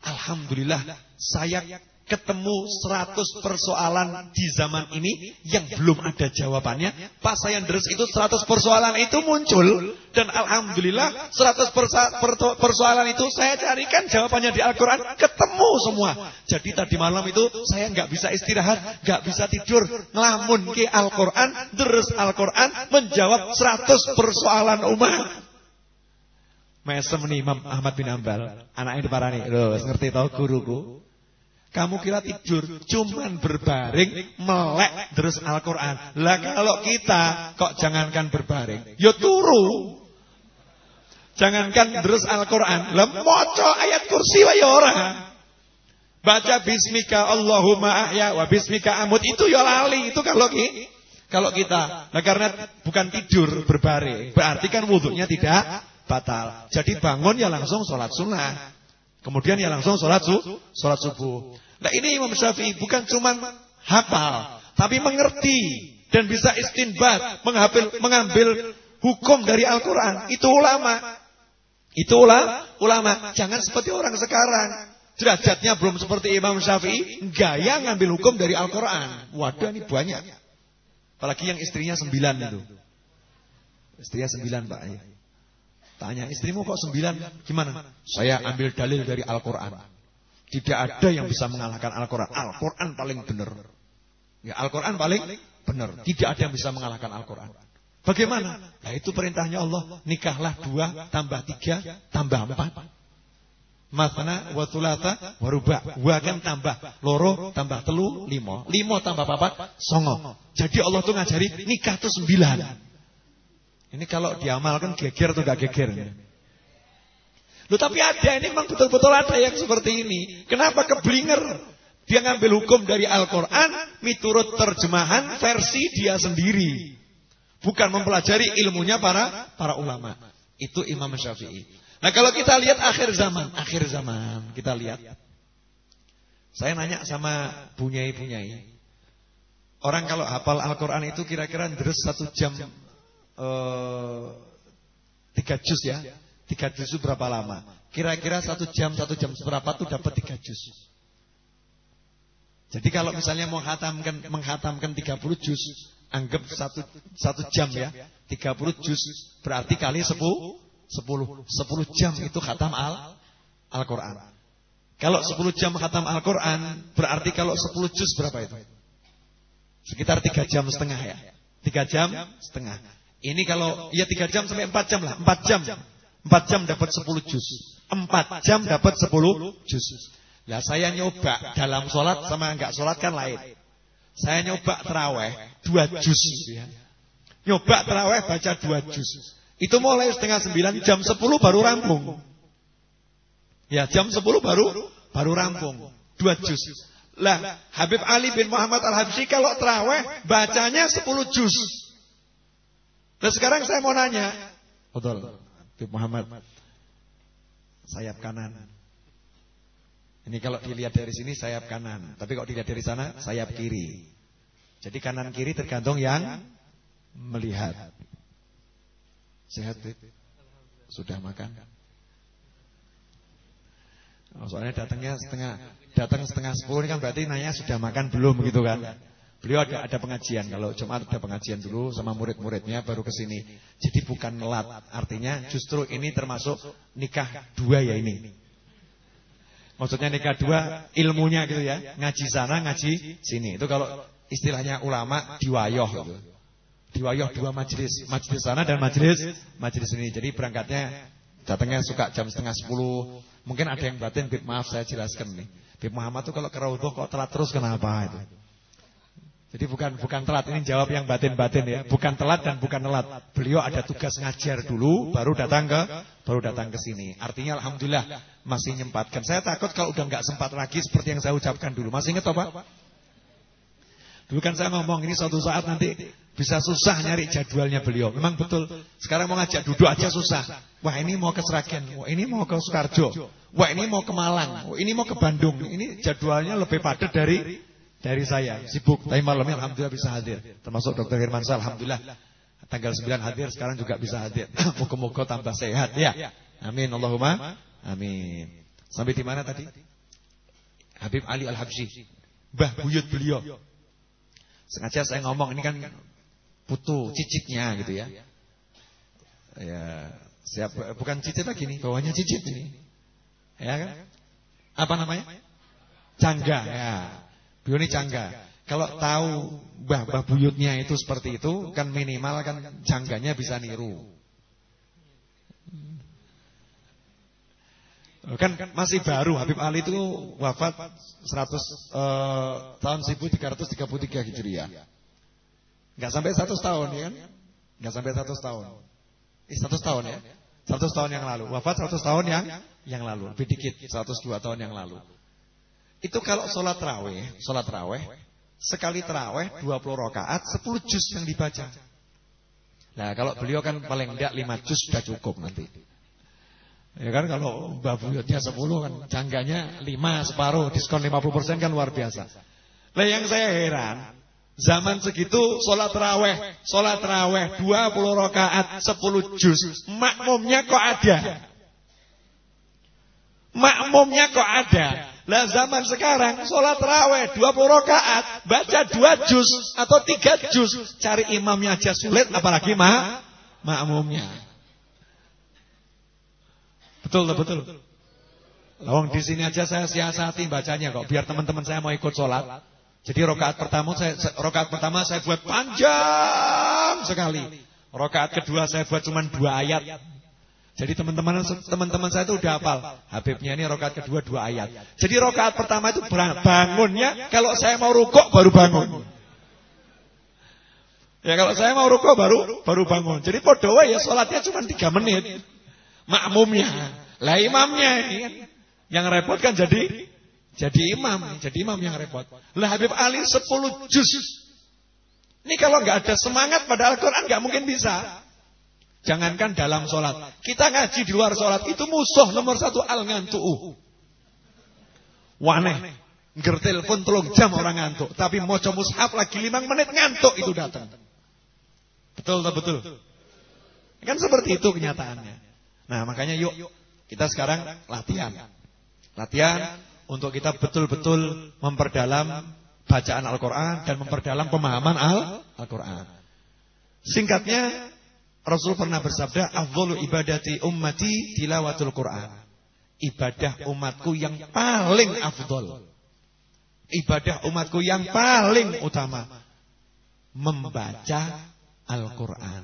Alhamdulillah, saya ketemu 100 persoalan di zaman ini yang belum ada jawabannya. Pas saya deres itu 100 persoalan itu muncul dan alhamdulillah 100 persoalan itu saya carikan jawabannya di Al-Qur'an ketemu semua. Jadi tadi malam itu saya nggak bisa istirahat, nggak bisa tidur, ngelamun ke Al-Qur'an, deres Al-Qur'an menjawab 100 persoalan umat. Mesem nih Imam Ahmad bin Ambal, anaknya diparani. Loh, ngerti tau guruku? Kamu kira tidur, cuman berbaring, melek terus Al-Quran. Lah kalau kita, kok jangankan berbaring, ya turu. Jangankan terus Al-Quran, lah moco ayat kursi wa ya ora. Baca bismika Allahumma ahya wa bismika amut itu ya lali, itu kalau ki, kalau kita. Nah karena bukan tidur berbaring, berarti kan wudhunya tidak batal. Jadi bangun ya langsung sholat sunnah. Kemudian ya langsung sholat, su, sholat subuh. Nah ini Imam Syafi'i bukan cuma hafal, tapi mengerti dan bisa istinbat, mengambil, mengambil hukum dari Al-Quran. Itu ulama. Itu ulama. Jangan seperti orang sekarang. Derajatnya belum seperti Imam Syafi'i, gaya ngambil hukum dari Al-Quran. Waduh ini banyak. Apalagi yang istrinya sembilan itu. Istrinya sembilan Pak. Tanya istrimu kok sembilan? Gimana? Saya ambil dalil dari Al-Quran. Tidak ada yang bisa mengalahkan Al-Quran. Al-Quran paling benar. Ya, Al-Quran paling benar. Tidak ada yang bisa mengalahkan Al-Quran. Bagaimana? Nah itu perintahnya Allah. Nikahlah dua, tambah tiga, tambah empat. Masana wa tulata wa ruba. Wa kan tambah loro, tambah telu, limo. Limo tambah papat, songo. Jadi Allah tuh ngajari nikah tuh sembilan. Ini kalau diamalkan geger tuh gak geger. Loh tapi ada ini memang betul-betul ada yang seperti ini. Kenapa keblinger? Dia ngambil hukum dari Al-Quran, miturut terjemahan versi dia sendiri. Bukan mempelajari ilmunya para para ulama. Itu Imam Syafi'i. Nah kalau kita lihat akhir zaman, akhir zaman kita lihat. Saya nanya sama bunyai-bunyai. Orang kalau hafal Al-Quran itu kira-kira terus satu jam uh, tiga juz ya. Tiga juz itu berapa lama? Kira-kira satu jam, satu jam seberapa tuh dapat tiga juz. Jadi kalau misalnya menghatamkan menghatamkan 30 juz, anggap satu, satu jam ya, 30 juz berarti kali 10 10 10 jam itu khatam al Al-Qur'an. Kalau 10 jam khatam Al-Quran, berarti kalau 10 juz berapa itu? Sekitar 3 jam setengah ya. 3 jam setengah. Ini kalau, ya 3 jam sampai 4 jam lah. 4 jam. 4 jam dapat 10 juz. 4 jam dapat 10 juz. Lah saya nyoba dalam sholat sama enggak sholat kan lain. Saya nyoba teraweh 2 juz. Ya. Nyoba teraweh baca 2 juz. Itu mulai setengah 9 jam 10 baru rampung. Ya jam 10 baru baru rampung. Dua juz. Lah, Habib Ali bin Muhammad Al-Habsyi kalau terawih bacanya 10 juz. Nah sekarang saya mau nanya. Betul. Habib Muhammad. Sayap kanan. Ini kalau dilihat dari sini sayap kanan. Tapi kalau dilihat dari sana sayap kiri. Jadi kanan kiri tergantung yang melihat. Sehat, Sudah makan? Oh, soalnya datangnya setengah datang setengah sepuluh ini kan berarti nanya sudah makan belum gitu kan? Beliau ada ada pengajian kalau Jumat ada pengajian dulu sama murid-muridnya baru ke sini. Jadi bukan nelat, artinya justru ini termasuk nikah dua ya ini. Maksudnya nikah dua ilmunya gitu ya, ngaji sana ngaji sini. Itu kalau istilahnya ulama diwayoh gitu. Diwayoh dua majelis, majelis sana dan majelis majelis ini. Jadi berangkatnya datangnya suka jam setengah sepuluh Mungkin ada yang batin, maaf saya jelaskan nih. Bib Muhammad tuh kalau ke kok telat terus kenapa itu? Jadi bukan bukan telat, ini jawab yang batin-batin ya. Bukan telat dan bukan telat. Beliau ada tugas ngajar dulu, baru datang ke baru datang ke sini. Artinya alhamdulillah masih nyempatkan. Saya takut kalau udah nggak sempat lagi seperti yang saya ucapkan dulu. Masih ingat Pak? Dulu kan saya ngomong ini suatu saat nanti bisa susah nyari jadwalnya beliau. Memang betul. Sekarang mau ngajak duduk aja susah. Wah ini mau ke Seragen. Wah ini mau ke Sukarjo. Wah ini mau ke Malang. Wah ini mau ke Bandung. Ini jadwalnya lebih padat dari dari saya. Sibuk. Tapi malamnya Alhamdulillah bisa hadir. Termasuk Dr. Firmansyah Alhamdulillah. Tanggal 9 hadir. Sekarang juga bisa hadir. Moga-moga tambah sehat. Ya. Amin. Allahumma. Amin. Sampai di mana tadi? Habib Ali Al-Habsyi. Bah buyut beliau. Sengaja saya ngomong ini kan putu cicitnya gitu ya. Ya, siap bukan cicit lagi nih, bawahnya cicit ini. Ya kan? Apa namanya? Cangga ya. Bioni cangga. Kalau tahu bah-bah buyutnya itu seperti itu, kan minimal kan cangganya bisa niru. Kan masih baru Habib Ali itu wafat 100 uh, eh, tahun 1333 Hijriah. Enggak sampai 100 tahun ya kan? Enggak sampai 100 tahun. Eh 100 tahun ya. 100 tahun yang lalu. Wafat 100 tahun yang yang lalu. Lebih dikit 102 tahun yang lalu. Itu kalau sholat raweh, sholat raweh, sekali teraweh 20 rakaat 10 juz yang dibaca. Nah kalau beliau kan paling enggak 5 juz sudah cukup nanti. Ya kan kalau babuyutnya 10 kan cangganya 5 separuh, diskon 50% kan luar biasa. Lah yang saya heran, Zaman segitu sholat raweh, sholat raweh 20 rakaat 10 juz. Makmumnya kok ada? Makmumnya kok ada? Lah zaman sekarang sholat raweh 20 rakaat baca 2 juz atau 3 juz. Cari imamnya aja sulit apalagi mak makmumnya. Betul betul. Lawang di sini aja saya siasati bacanya kok biar teman-teman saya mau ikut sholat. Jadi rokaat pertama saya rokaat pertama saya buat panjang sekali. Rokaat kedua saya buat cuma dua ayat. Jadi teman-teman teman-teman saya itu udah hafal. Habibnya ini rokaat kedua dua ayat. Jadi rokaat pertama itu bangunnya kalau saya mau rukuk baru bangun. Ya kalau saya mau rukuk baru baru bangun. Jadi podoa ya sholatnya cuma tiga menit. Makmumnya. Lah imamnya ini kan. Yang repot kan jadi jadi imam, jadi imam yang repot. Lah Habib Ali 10 juz. Ini kalau nggak ada semangat pada Al-Quran nggak mungkin bisa. Jangankan dalam sholat. Kita ngaji di luar sholat. Itu musuh nomor satu al ngantuk. Waneh. Ngertil pun telung jam orang ngantuk. Tapi moco mushaf lagi lima menit ngantuk itu datang. Betul tak betul? Kan seperti itu kenyataannya. Nah makanya yuk kita sekarang latihan. Latihan untuk kita betul-betul memperdalam bacaan Al-Quran dan memperdalam pemahaman Al-Quran. Singkatnya, Rasul pernah bersabda, "Afdhalu ibadati ummati tilawatul Quran." ibadah umatku yang paling afdol. Ibadah umatku yang paling utama membaca Al-Qur'an.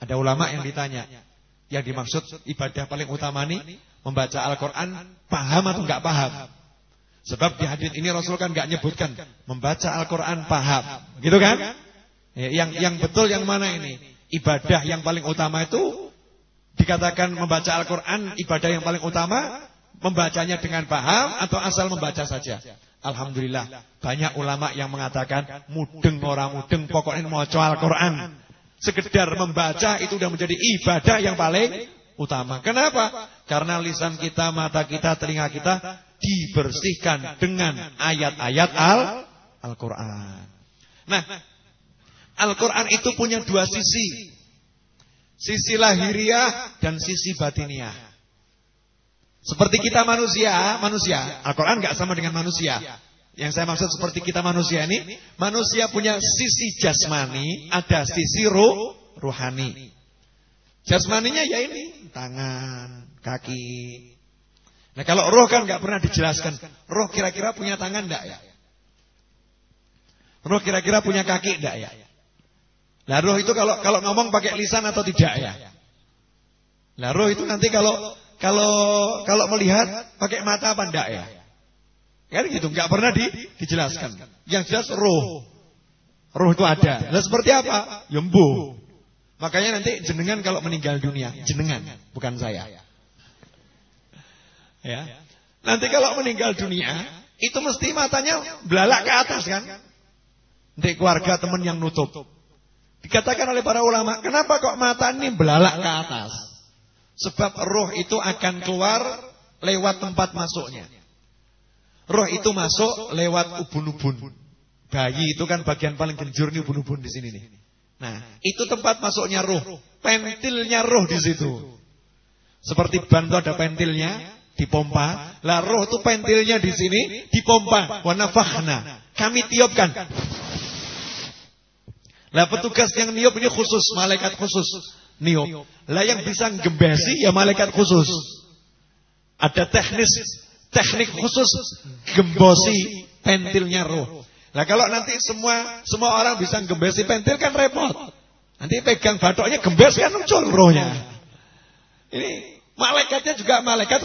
Ada ulama yang ditanya, yang dimaksud ibadah paling utama ini membaca Al-Qur'an paham atau enggak paham? Sebab di hadis ini Rasul kan enggak nyebutkan membaca Al-Qur'an paham, gitu kan? Ya, yang yang betul yang mana ini? Ibadah yang paling utama itu dikatakan membaca Al-Qur'an ibadah yang paling utama, membacanya dengan paham atau asal membaca saja. Alhamdulillah banyak ulama yang mengatakan mudeng orang mudeng pokoknya mau Al-Qur'an. Sekedar membaca itu sudah menjadi ibadah yang paling utama. Kenapa? Karena lisan kita, mata kita, telinga kita dibersihkan dengan ayat-ayat Al-Qur'an. nah, Al-Quran itu punya dua sisi. Sisi lahiriah dan sisi batiniah. Seperti kita manusia, manusia, Al-Quran nggak sama dengan manusia. Yang saya maksud seperti kita manusia ini, manusia punya sisi jasmani, ada sisi ruh, ruhani. Jasmaninya ya ini, tangan, kaki. Nah kalau roh kan nggak pernah dijelaskan. Roh kira-kira punya tangan enggak ya? Roh kira-kira punya kaki enggak ya? Nah roh itu kalau kalau ngomong pakai lisan atau tidak ya? Nah roh itu nanti kalau kalau kalau melihat pakai mata apa enggak ya? Kan gitu, enggak pernah di, dijelaskan. Yang jelas roh. Roh itu ada. Nah seperti apa? Yembu. Ya, Makanya nanti jenengan kalau meninggal dunia, jenengan, bukan saya. Ya. Nanti kalau meninggal dunia, itu mesti matanya belalak ke atas kan? Nanti keluarga teman yang nutup. Dikatakan oleh para ulama, kenapa kok mata ini belalak ke atas? Sebab roh itu akan keluar lewat tempat masuknya. Roh itu masuk lewat ubun-ubun. Bayi itu kan bagian paling genjur nih ubun-ubun di sini nih. Nah, itu tempat masuknya roh. Pentilnya roh di situ. Seperti ban itu ada pentilnya, dipompa. Lah roh itu pentilnya di sini, dipompa. Wanafahna. Kami tiupkan. Lah petugas yang niup ini khusus, malaikat khusus niup. Lah yang bisa gembesi ya malaikat khusus. Ada teknis teknik khusus gembosi pentilnya roh. Lah kalau nanti semua semua orang bisa gembesi pentil kan repot. Nanti pegang batoknya gembes kan muncul rohnya. Ini malaikatnya juga malaikat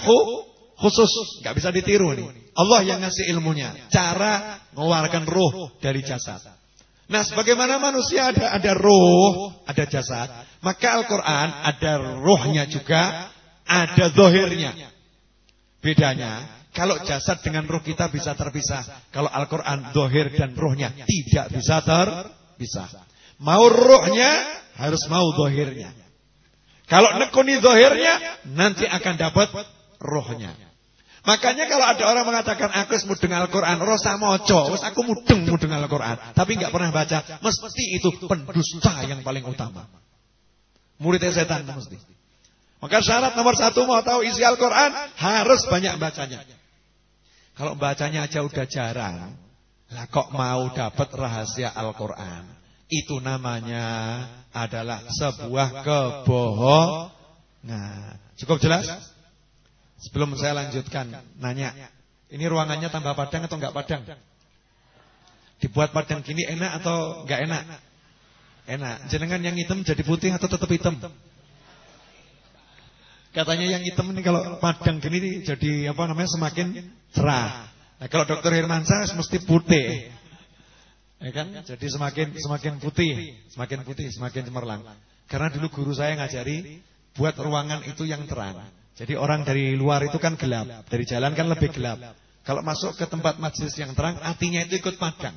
khusus, nggak bisa ditiru nih. Allah yang ngasih ilmunya, cara mengeluarkan roh dari jasad. Nah, sebagaimana manusia ada ada roh, ada jasad, maka Al-Qur'an ada rohnya juga, ada zahirnya. Bedanya, kalau jasad dengan roh kita bisa terpisah, kalau Al-Qur'an zahir dan rohnya tidak bisa terpisah. Mau rohnya harus mau zahirnya. Kalau nekuni zahirnya nanti akan dapat rohnya. Makanya kalau ada orang mengatakan aku mudeng Al-Quran, rosa moco, wes aku mudeng mudeng Al-Quran, tapi nggak pernah baca, mesti itu pendusta yang paling utama. Muridnya setan mesti. Maka syarat nomor satu mau tahu isi Al-Quran harus banyak bacanya. Kalau bacanya aja udah jarang, lah kok mau dapat rahasia Al-Quran? Itu namanya adalah sebuah kebohongan. Cukup jelas? Sebelum saya lanjutkan, nanya, ini ruangannya tambah padang atau enggak padang? Dibuat padang gini enak atau enggak enak? Enak. Jenengan yang hitam jadi putih atau tetap hitam? Katanya yang hitam ini kalau padang gini jadi apa namanya semakin cerah. Nah, kalau dokter Hermansyah mesti putih. Ya kan? Jadi semakin semakin putih, semakin putih, semakin cemerlang. Karena dulu guru saya ngajari buat ruangan itu yang terang. Jadi orang dari luar itu kan gelap, dari jalan kan lebih gelap. Kalau masuk ke tempat majelis yang terang, hatinya itu ikut padang.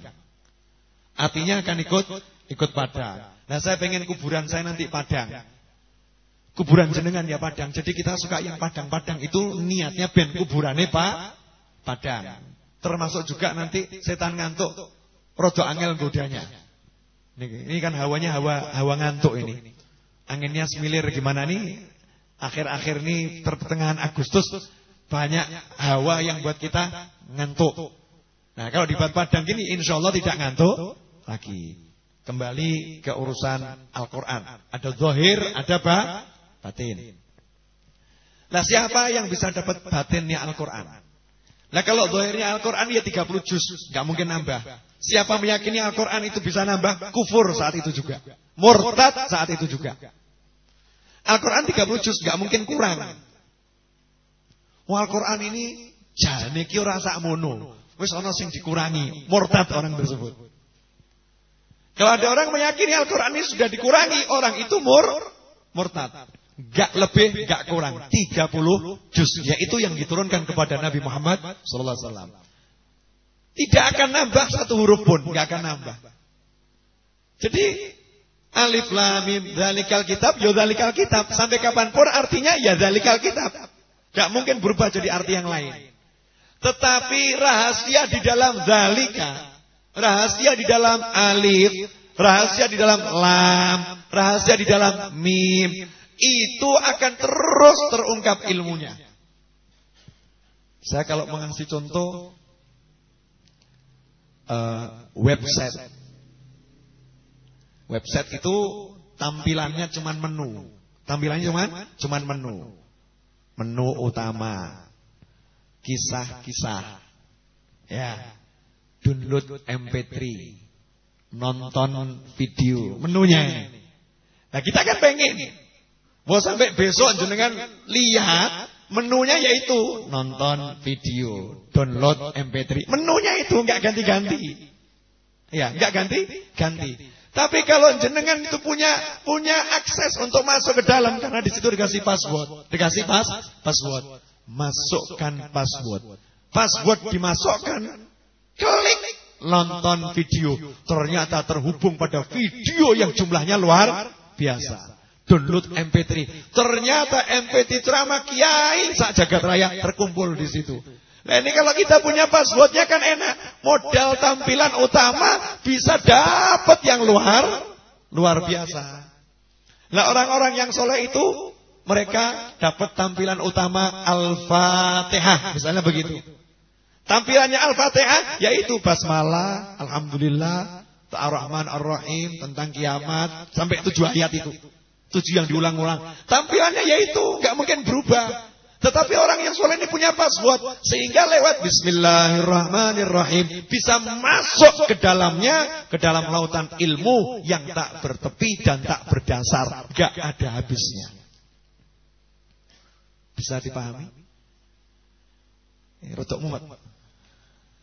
Hatinya akan ikut ikut padang. Nah saya pengen kuburan saya nanti padang. Kuburan jenengan ya padang. Jadi kita suka yang padang-padang itu niatnya ben kuburannya pak padang. Termasuk juga nanti setan ngantuk, rodo angel godanya. Ini, kan hawanya hawa hawa ngantuk ini. Anginnya semilir gimana nih? Akhir-akhir ini pertengahan Agustus banyak hawa yang buat kita ngantuk. Nah kalau di Padang gini insya Allah tidak ngantuk lagi. Kembali ke urusan Al-Quran. Ada zohir, ada ba? batin. Nah siapa yang bisa dapat batinnya Al-Quran? Nah kalau dohirnya Al-Quran ya 30 juz, nggak mungkin nambah. Siapa meyakini Al-Quran itu bisa nambah, kufur saat itu juga. Murtad saat itu juga. Al-Quran 30 juz, nggak mungkin kurang. Wah Al-Quran ini jane ki ora mono. Wis ana sing dikurangi, murtad orang tersebut. Kalau ada orang meyakini Al-Quran ini sudah dikurangi, orang itu mur murtad. Gak lebih, gak kurang. 30 juz. Yaitu yang diturunkan kepada Nabi Muhammad SAW. Tidak akan nambah satu huruf pun. Gak akan nambah. Jadi, Alif Lam Mim Zalikal Kitab, ya Zalikal Kitab. Sampai kapan pun artinya ya Zalikal Kitab. Gak mungkin berubah jadi arti yang lain. Tetapi rahasia di dalam Zalika, rahasia di dalam Alif, rahasia di dalam Lam, rahasia di dalam Mim, itu akan terus terungkap ilmunya. Saya kalau mengasih contoh uh, website. Website itu tampilannya cuma menu. Tampilannya cuma cuma menu. Menu utama. Kisah-kisah. Ya. Download MP3. Nonton video. Menunya. Nah kita kan pengen Mau sampai besok jenengan lihat menunya yaitu nonton video, download MP3. Menunya itu nggak ganti-ganti. Ya, nggak ganti-ganti. Tapi kalau jenengan itu punya punya akses untuk masuk ke dalam karena di situ dikasih password, dikasih pas password, masukkan password. Password dimasukkan, klik nonton video. Ternyata terhubung pada video yang jumlahnya luar biasa download MP3. Ternyata MP3 ceramah kiai sak jagat raya terkumpul di situ. Nah ini kalau kita punya passwordnya kan enak. Modal tampilan utama bisa dapat yang luar luar biasa. Nah orang-orang yang soleh itu mereka dapat tampilan utama Al-Fatihah. Misalnya begitu. Tampilannya Al-Fatihah yaitu basmalah, Alhamdulillah, Ar-Rahman Ar-Rahim, tentang kiamat, sampai tujuh ayat itu. Tujuh yang diulang-ulang. Tampilannya yaitu, nggak mungkin berubah. Tetapi orang yang soleh ini punya password. Sehingga lewat Bismillahirrahmanirrahim. Bisa masuk ke dalamnya. Ke dalam lautan ilmu yang tak bertepi dan tak berdasar. Gak ada habisnya. Bisa dipahami? Ini rotok mumet.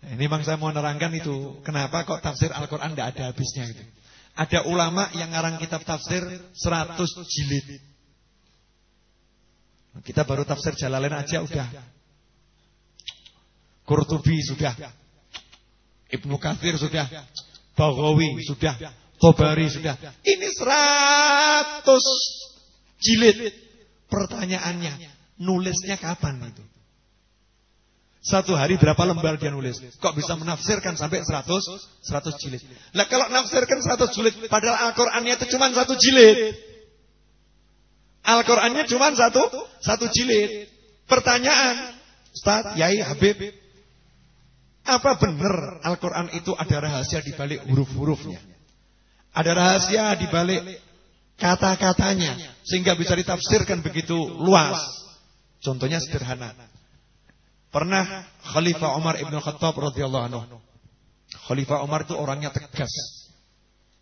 Ini memang saya mau nerangkan itu. Kenapa kok tafsir Al-Quran tidak ada habisnya gitu. Ada ulama yang ngarang kitab tafsir 100 jilid. Kita baru tafsir Jalalain aja udah. Qurtubi sudah. Ibnu Katsir sudah. Baghawi sudah. Tobari sudah. Ini 100 jilid. Pertanyaannya, nulisnya kapan itu? Satu hari berapa lembar dia nulis? Kok bisa menafsirkan sampai 100 100 jilid? Nah kalau nafsirkan 100 jilid padahal Al-Qur'annya itu cuma satu jilid. Al-Qur'annya cuma satu satu jilid. Pertanyaan, Ustaz, Yai, Habib, apa benar Al-Qur'an itu ada rahasia di balik huruf-hurufnya? Ada rahasia di balik kata-katanya sehingga bisa ditafsirkan begitu luas. Contohnya sederhana. Pernah Khalifah Umar Ibn Khattab radhiyallahu anhu. Khalifah Umar itu orangnya tegas.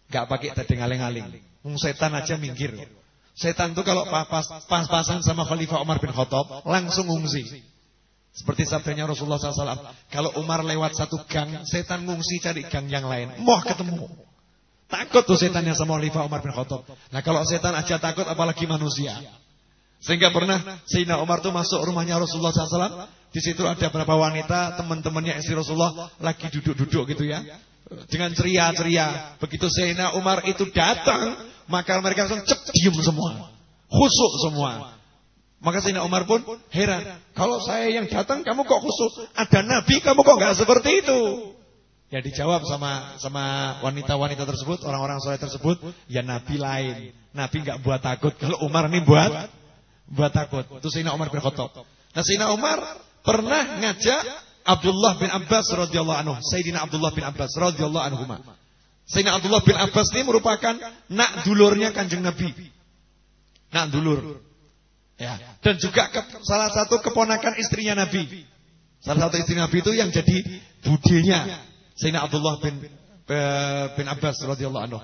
Gak pakai tadi ngaling-ngaling. Mung setan aja minggir. Setan itu kalau pas-pasan sama Khalifah Umar bin Khattab langsung ngungsi. Seperti sabdanya Rasulullah SAW. Kalau Umar lewat satu gang, setan ngungsi cari gang yang lain. Mau ketemu. Takut tuh setannya sama Khalifah Umar bin Khattab. Nah kalau setan aja takut apalagi manusia. Sehingga pernah Sayyidina Umar tuh masuk rumahnya Rasulullah SAW. Di situ ada beberapa wanita, teman-temannya istri Rasulullah lagi duduk-duduk gitu ya. Dengan ceria-ceria. Begitu Sayyidina Umar itu datang, maka mereka langsung cep diem semua. Khusuk semua. Maka Sayyidina Umar pun heran. Kalau saya yang datang, kamu kok khusuk? Ada Nabi, kamu kok nggak seperti itu? Ya dijawab sama sama wanita-wanita tersebut, orang-orang soleh tersebut, ya Nabi lain. Nabi nggak buat takut. Kalau Umar ini buat buat takut. Itu Sayyidina Umar bin. Nah Sayyidina Umar pernah ngajak Abdullah bin Abbas radhiyallahu anhu, Sayyidina Abdullah bin Abbas radhiyallahu anhu. Sayyidina Abdullah bin Abbas ini merupakan nak dulurnya Kanjeng Nabi. Nak dulur. Ya, dan juga ke, salah satu keponakan istrinya Nabi. Salah satu istri Nabi itu yang jadi budinya Sayyidina Abdullah bin bin Abbas radhiyallahu anhu.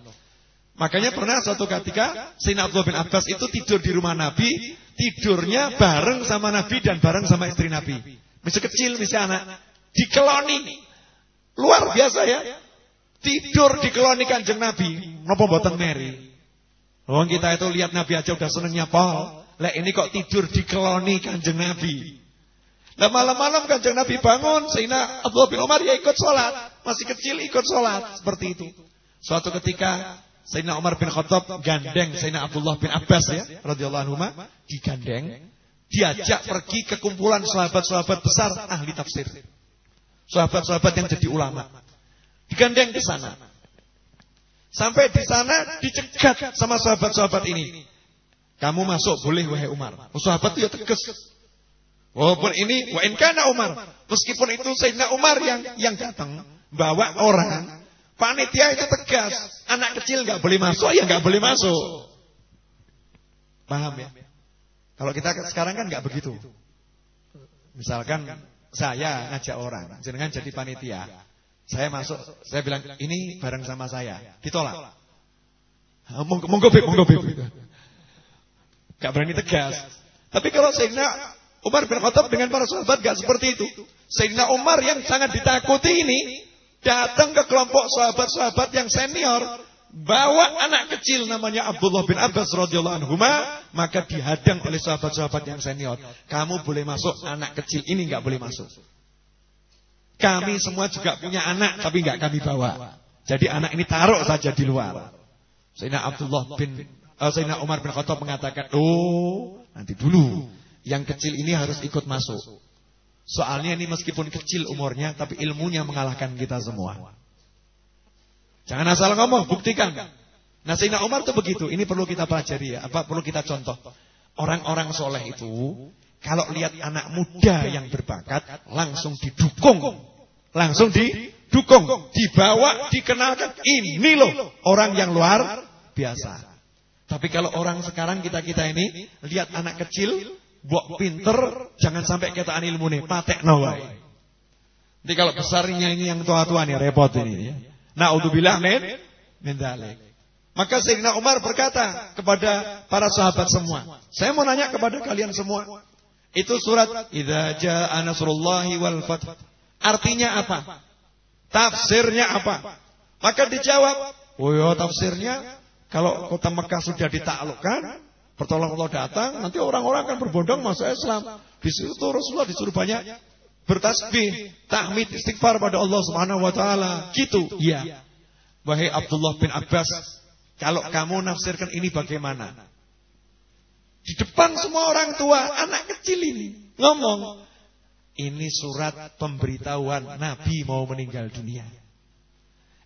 Makanya pernah suatu ketika Sayyidina Abdullah bin Abbas itu tidur di rumah Nabi, tidurnya bareng sama Nabi dan bareng sama istri Nabi. Masih kecil, masih anak. Dikeloni. Luar biasa ya. Tidur dikeloni kanjeng Nabi. Napa boten Mary? Wong kita itu lihat Nabi aja udah senengnya pol. Lah ini kok tidur di keloni kanjeng Nabi. Lah malam-malam kanjeng Nabi bangun, sehingga Abdullah bin Umar ya ikut sholat. Masih kecil ikut sholat. Seperti itu. Suatu ketika Sayyidina Umar bin Khattab gandeng Sayyidina Abdullah bin Abbas ya, radhiyallahu anhu digandeng, diajak pergi ke kumpulan sahabat-sahabat besar ahli tafsir. Sahabat-sahabat yang jadi ulama. Digandeng ke sana. Sampai di sana dicegat sama sahabat-sahabat ini. Kamu masuk boleh wahai Umar. Oh, sahabat itu ya tegas. Walaupun ini wa in kana Umar, meskipun itu Sayyidina Umar yang yang datang bawa orang, panitia itu tegas, anak kecil nggak boleh masuk ya nggak boleh masuk. Paham ya? Kalau kita sekarang kan nggak begitu. Misalkan saya ngajak orang, jenengan jadi panitia. Saya masuk, saya bilang ini bareng sama saya. Ditolak. Monggo monggo monggo Gak berani tegas. Tapi kalau Sayyidina Umar bin Khattab dengan para sahabat gak seperti itu. Sayyidina Umar yang sangat ditakuti ini datang ke kelompok sahabat-sahabat yang senior, bawa anak kecil namanya Abdullah bin Abbas radhiyallahu anhu, maka dihadang oleh sahabat-sahabat yang senior. Kamu boleh masuk, anak kecil ini nggak boleh masuk. Kami semua juga punya anak, tapi nggak kami bawa. Jadi anak ini taruh saja di luar. Sayyidina Abdullah bin uh, Sayyidina Umar bin Khattab mengatakan, "Oh, nanti dulu. Yang kecil ini harus ikut masuk." Soalnya ini meskipun kecil umurnya, tapi ilmunya mengalahkan kita semua. Jangan asal ngomong, buktikan. Nah Sayyidina Umar itu begitu. Ini perlu kita pelajari ya. Apa perlu kita contoh? Orang-orang soleh itu, kalau lihat anak muda yang berbakat, langsung didukung. Langsung didukung. Dibawa, dikenalkan. Ini loh orang yang luar biasa. Tapi kalau orang sekarang kita-kita ini lihat anak kecil, buat pinter, jangan sampai ketaan ilmu nih, patek nawai. Jadi kalau besarnya ini yang tua-tua nih repot ini ya. Naudzubillah min min dzalik. Maka Sayyidina Umar berkata kepada para sahabat semua, saya mau nanya kepada kalian semua. Itu surat Idza jaa nasrullahi wal fath. Artinya apa? Tafsirnya apa? Maka dijawab, "Oh ya, tafsirnya kalau kota Mekah sudah ditaklukkan, pertolongan Allah datang, nanti orang-orang akan berbondong masuk Islam. Di situ Rasulullah disuruh banyak bertasbih, tahmid, istighfar pada Allah Subhanahu wa taala. Gitu. Iya. Wahai Abdullah bin Abbas, kalau kamu nafsirkan ini bagaimana? Di depan semua orang tua, anak kecil ini ngomong, ini surat pemberitahuan Nabi mau meninggal dunia.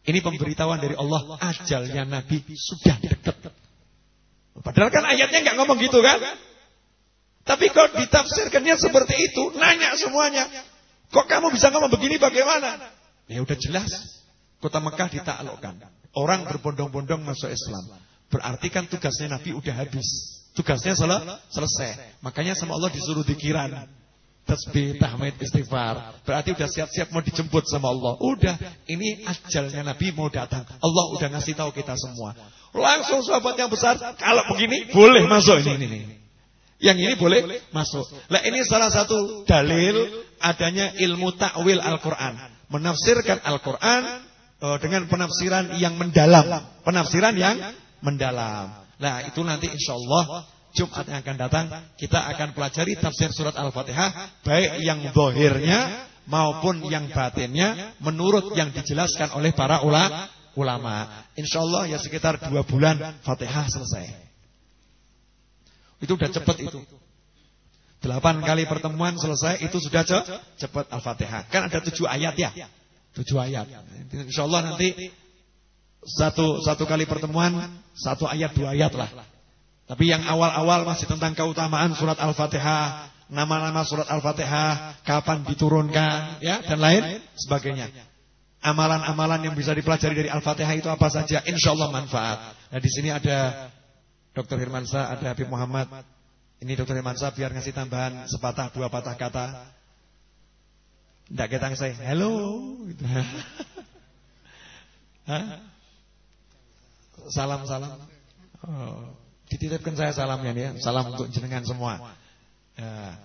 Ini pemberitahuan dari Allah, ajalnya Nabi sudah dekat. Padahal kan ayatnya nggak ngomong gitu kan? Tapi kok ditafsirkannya seperti itu, nanya semuanya. Kok kamu bisa ngomong begini bagaimana? Ya udah jelas. Kota Mekah ditaklukkan. Orang berbondong-bondong masuk Islam. Berarti kan tugasnya Nabi udah habis. Tugasnya selesai. Makanya sama Allah disuruh dikiran tasbih, tahmid, istighfar. Berarti udah siap-siap mau dijemput sama Allah. Udah, ini ajalnya Nabi mau datang. Allah udah ngasih tahu kita semua. Langsung sahabat yang besar, kalau begini boleh masuk ini ini. Yang ini boleh masuk. Lah ini salah satu dalil adanya ilmu takwil Al-Qur'an. Menafsirkan Al-Qur'an uh, dengan penafsiran yang mendalam. Penafsiran yang mendalam. Nah, itu nanti insyaallah Jumat yang akan datang kita akan pelajari tafsir surat Al-Fatihah baik yang dohirnya maupun yang batinnya menurut yang dijelaskan oleh para ulama. ulama. Insya Allah ya sekitar dua bulan Fatihah selesai. Itu udah cepat itu. Delapan kali pertemuan selesai itu sudah cepat Al-Fatihah. Kan ada tujuh ayat ya. Tujuh ayat. Insya Allah nanti satu satu kali pertemuan satu ayat dua ayat lah. Tapi yang awal-awal masih tentang keutamaan surat Al-Fatihah, nama-nama surat Al-Fatihah, kapan diturunkan, ya dan lain sebagainya. Amalan-amalan yang bisa dipelajari dari Al-Fatihah itu apa saja? Insya Allah manfaat. Nah di sini ada Dr. Hirmansa, ada Habib Muhammad, Ini dokter Imansa biar ngasih tambahan sepatah dua patah kata. Tidak ketang saya, hello. Salam salam. Oh, dititipkan saya salamnya nih ya. Salam untuk jenengan semua. Ya,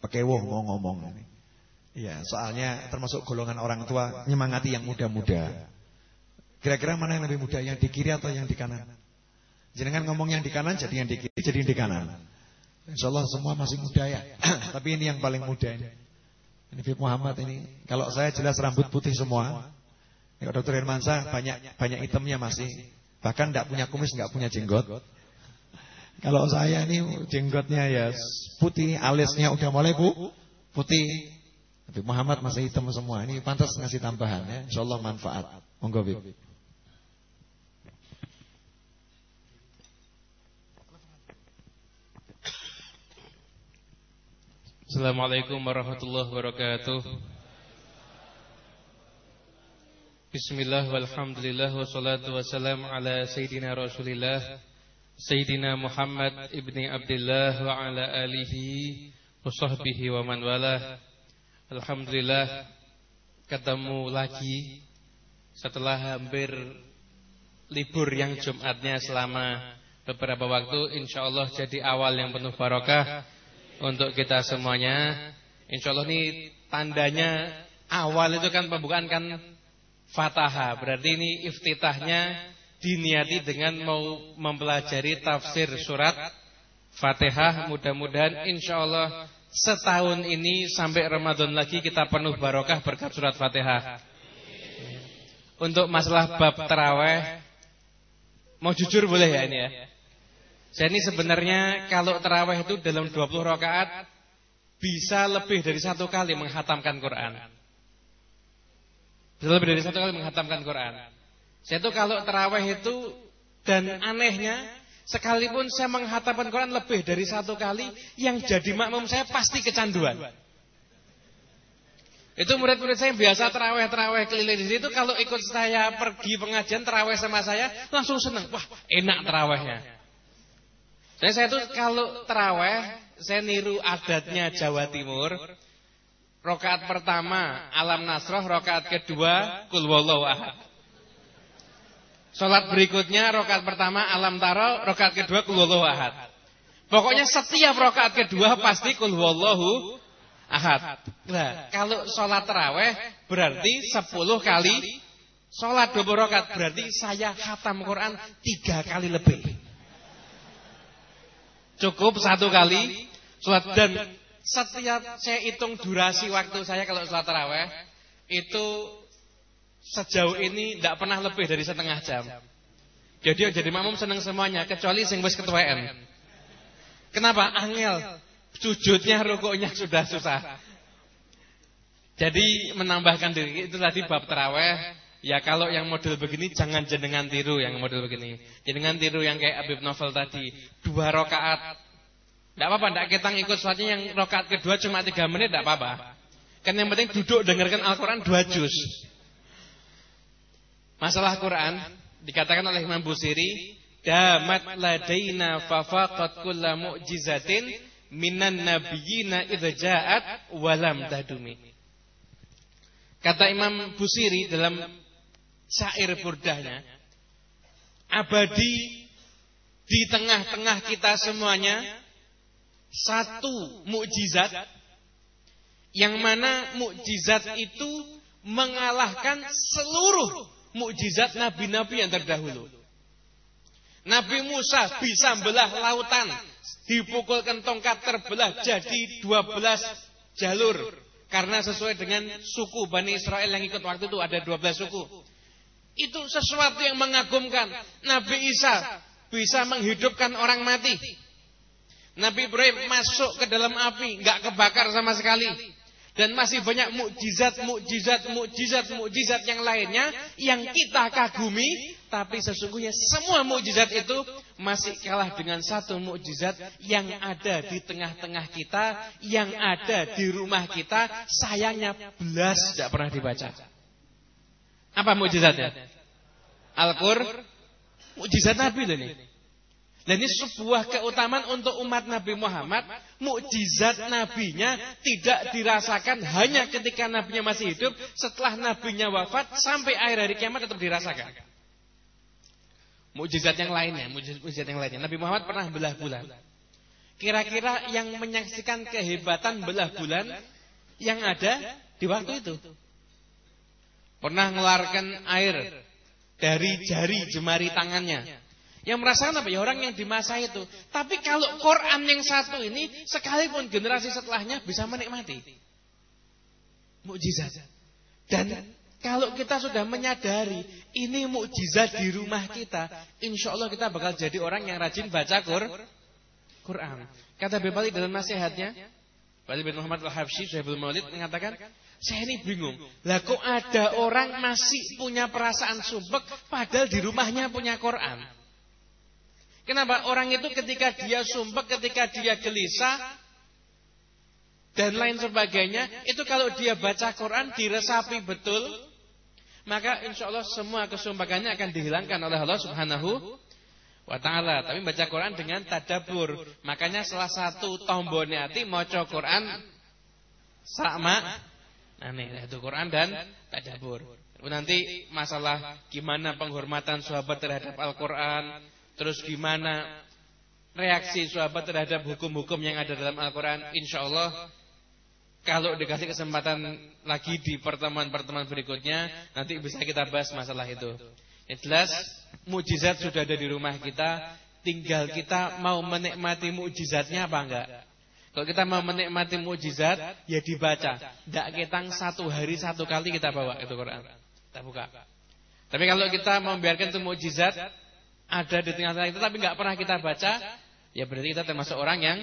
pakai woh mau ngomong. Iya, soalnya termasuk golongan orang tua nyemangati yang muda-muda. Kira-kira mana yang lebih muda, yang di kiri atau yang di kanan? Jenengan ngomong yang di kanan, jadi yang di kiri, jadi yang di kanan. Insya Allah semua masih muda ya. Tapi ini yang paling muda ini. Ini Fib Muhammad ini. Kalau saya jelas rambut putih semua. Ya, Dokter Hermansa banyak banyak itemnya masih. Bahkan tidak punya kumis, nggak punya jenggot. Kalau saya ini jenggotnya ya putih, alisnya udah mulai bu putih. Tapi Muhammad masih hitam semua. Ini pantas ngasih tambahan ya. Insyaallah manfaat. Monggo Bib. Assalamualaikum warahmatullahi wabarakatuh. Bismillah walhamdulillah wassalatu wassalam ala sayyidina Rasulillah Sayyidina Muhammad ibni Abdullah wa ala alihi wa sahbihi wa man walah Alhamdulillah ketemu lagi setelah hampir libur yang Jumatnya selama beberapa waktu insyaallah jadi awal yang penuh barokah untuk kita semuanya. Insyaallah ini tandanya awal itu kan pembukaan kan Fataha. Berarti ini iftitahnya diniati dengan mau mempelajari tafsir surat Fatihah. Mudah-mudahan insyaallah setahun ini sampai Ramadan lagi kita penuh barokah berkat surat Fatihah. Untuk masalah bab terawih, mau jujur boleh ya ini ya. Jadi sebenarnya kalau terawih itu dalam 20 rakaat bisa lebih dari satu kali menghatamkan Quran. Bisa lebih dari satu kali menghatamkan Quran. Saya itu kalau terawih itu dan anehnya Sekalipun saya menghatamkan Quran lebih dari satu kali, yang jadi makmum saya pasti kecanduan. Itu murid-murid saya yang biasa terawih-terawih keliling di situ kalau ikut saya pergi pengajian terawih sama saya langsung senang. Wah, enak terawihnya. Saya itu kalau terawih saya niru adatnya Jawa Timur. Rokaat pertama Alam Nasroh, rokaat kedua Kul Ahad. Sholat berikutnya rokat pertama alam taro, rokat kedua kulwallahu ahad. Pokoknya setiap rokat kedua pasti kulwallahu ahad. Nah, kalau sholat terawih berarti 10 kali sholat 20 rokat berarti saya khatam Quran tiga kali lebih. Cukup satu kali sholat dan setiap saya hitung durasi waktu saya kalau sholat terawih itu sejauh ini tidak pernah lebih dari setengah jam. Jadi jadi makmum senang semuanya kecuali sing wis ketuaan. Kenapa? Angel. Sujudnya, rukuknya sudah susah. Jadi menambahkan diri itu tadi bab terawih. Ya kalau yang model begini jangan jenengan tiru yang model begini. Jenengan tiru yang kayak Abib Novel tadi. Dua rakaat. Tidak apa-apa, tidak kita ikut sholatnya yang rakaat kedua cuma tiga menit, tidak apa-apa. Kan yang penting duduk dengarkan Al-Quran dua juz. Masalah Quran dikatakan oleh Imam Busiri, damat ladaina fafaqat kulla mu'jizatin minan nabiyina idza ja'at walam tadumi. Kata Imam Busiri dalam syair burdahnya, abadi di tengah-tengah kita semuanya satu mukjizat yang mana mukjizat itu mengalahkan seluruh mukjizat nabi-nabi yang terdahulu. Nabi Musa bisa belah lautan, dipukulkan tongkat terbelah jadi 12 jalur. Karena sesuai dengan suku Bani Israel yang ikut waktu itu ada 12 suku. Itu sesuatu yang mengagumkan. Nabi Isa bisa menghidupkan orang mati. Nabi Ibrahim masuk ke dalam api, nggak kebakar sama sekali. Dan masih banyak mukjizat, mukjizat, mukjizat, mukjizat yang lainnya yang kita kagumi, tapi sesungguhnya semua mukjizat itu masih kalah dengan satu mukjizat yang ada di tengah-tengah kita, yang ada di rumah kita, sayangnya belas tidak pernah dibaca. Apa mukjizatnya? Al-Qur, mukjizat Nabi ini. Dan ini sebuah keutamaan untuk umat Nabi Muhammad. Mukjizat nabinya tidak dirasakan hanya ketika nabinya masih hidup. Setelah nabinya wafat sampai akhir hari kiamat tetap dirasakan. Mukjizat yang lainnya, mukjizat yang lainnya. Nabi Muhammad pernah belah bulan. Kira-kira yang menyaksikan kehebatan belah bulan yang ada di waktu itu. Pernah mengeluarkan air dari jari jemari tangannya yang merasakan apa? Ya orang yang di masa itu. Tapi kalau Quran yang satu ini, sekalipun generasi setelahnya bisa menikmati. Mukjizat. Dan kalau kita sudah menyadari ini mukjizat di rumah kita, insya Allah kita bakal jadi orang yang rajin baca Quran. Kata Bebali dalam nasihatnya, Bali bin Muhammad Al-Habsyi, Syahibul Maulid mengatakan, saya ini bingung. Lah kok ada orang masih punya perasaan subek padahal di rumahnya punya Quran. Kenapa? Orang itu ketika dia sumpah, ketika dia gelisah, dan lain sebagainya, itu kalau dia baca Quran diresapi betul, maka insya Allah semua kesumpahannya akan dihilangkan oleh Allah Subhanahu wa taala. Tapi baca Quran dengan tadabur. Makanya salah satu tombolnya hati maca Quran sama nih itu Quran dan tadabur. Nanti masalah gimana penghormatan sahabat terhadap Al-Qur'an, Terus gimana reaksi sahabat terhadap hukum-hukum yang ada dalam Al-Quran? Insya Allah Kalau dikasih kesempatan lagi di pertemuan-pertemuan berikutnya Nanti bisa kita bahas masalah itu. Yang jelas Mujizat sudah ada di rumah kita. Tinggal kita mau menikmati mujizatnya apa enggak? Kalau kita mau menikmati mujizat Ya dibaca. Tidak ketang satu hari satu kali kita bawa itu Quran. Kita buka. Tapi kalau kita membiarkan itu mujizat ada di tengah-tengah itu tapi nggak pernah kita baca, ya berarti kita termasuk orang yang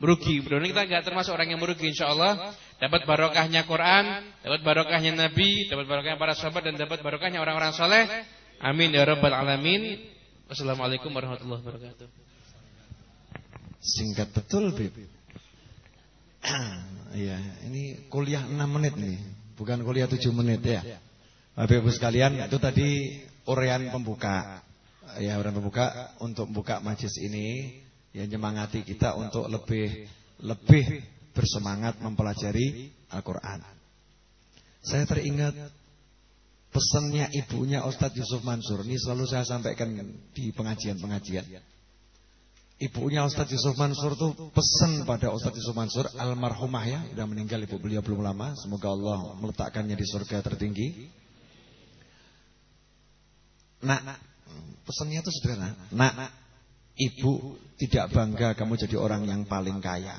merugi. Berarti kita nggak termasuk orang yang merugi insya Allah. Dapat barokahnya Quran, dapat barokahnya Nabi, dapat barokahnya para sahabat dan dapat barokahnya orang-orang soleh. Amin ya rabbal alamin. Wassalamualaikum warahmatullahi wabarakatuh. Singkat betul, Bib. Iya, ini kuliah 6 menit nih, bukan kuliah 7 menit ya. Bapak Ibu sekalian, itu tadi urean pembuka ya orang membuka untuk membuka majlis ini yang menyemangati kita untuk lebih lebih bersemangat mempelajari Al-Qur'an. Saya teringat pesannya ibunya Ustadz Yusuf Mansur ini selalu saya sampaikan di pengajian-pengajian. Ibunya Ustadz Yusuf Mansur tuh pesan pada Ustadz Yusuf Mansur almarhumah ya, sudah meninggal ibu beliau belum lama, semoga Allah meletakkannya di surga tertinggi. Nah, Pesannya itu sederhana. Nak, ibu tidak bangga kamu jadi orang yang paling kaya.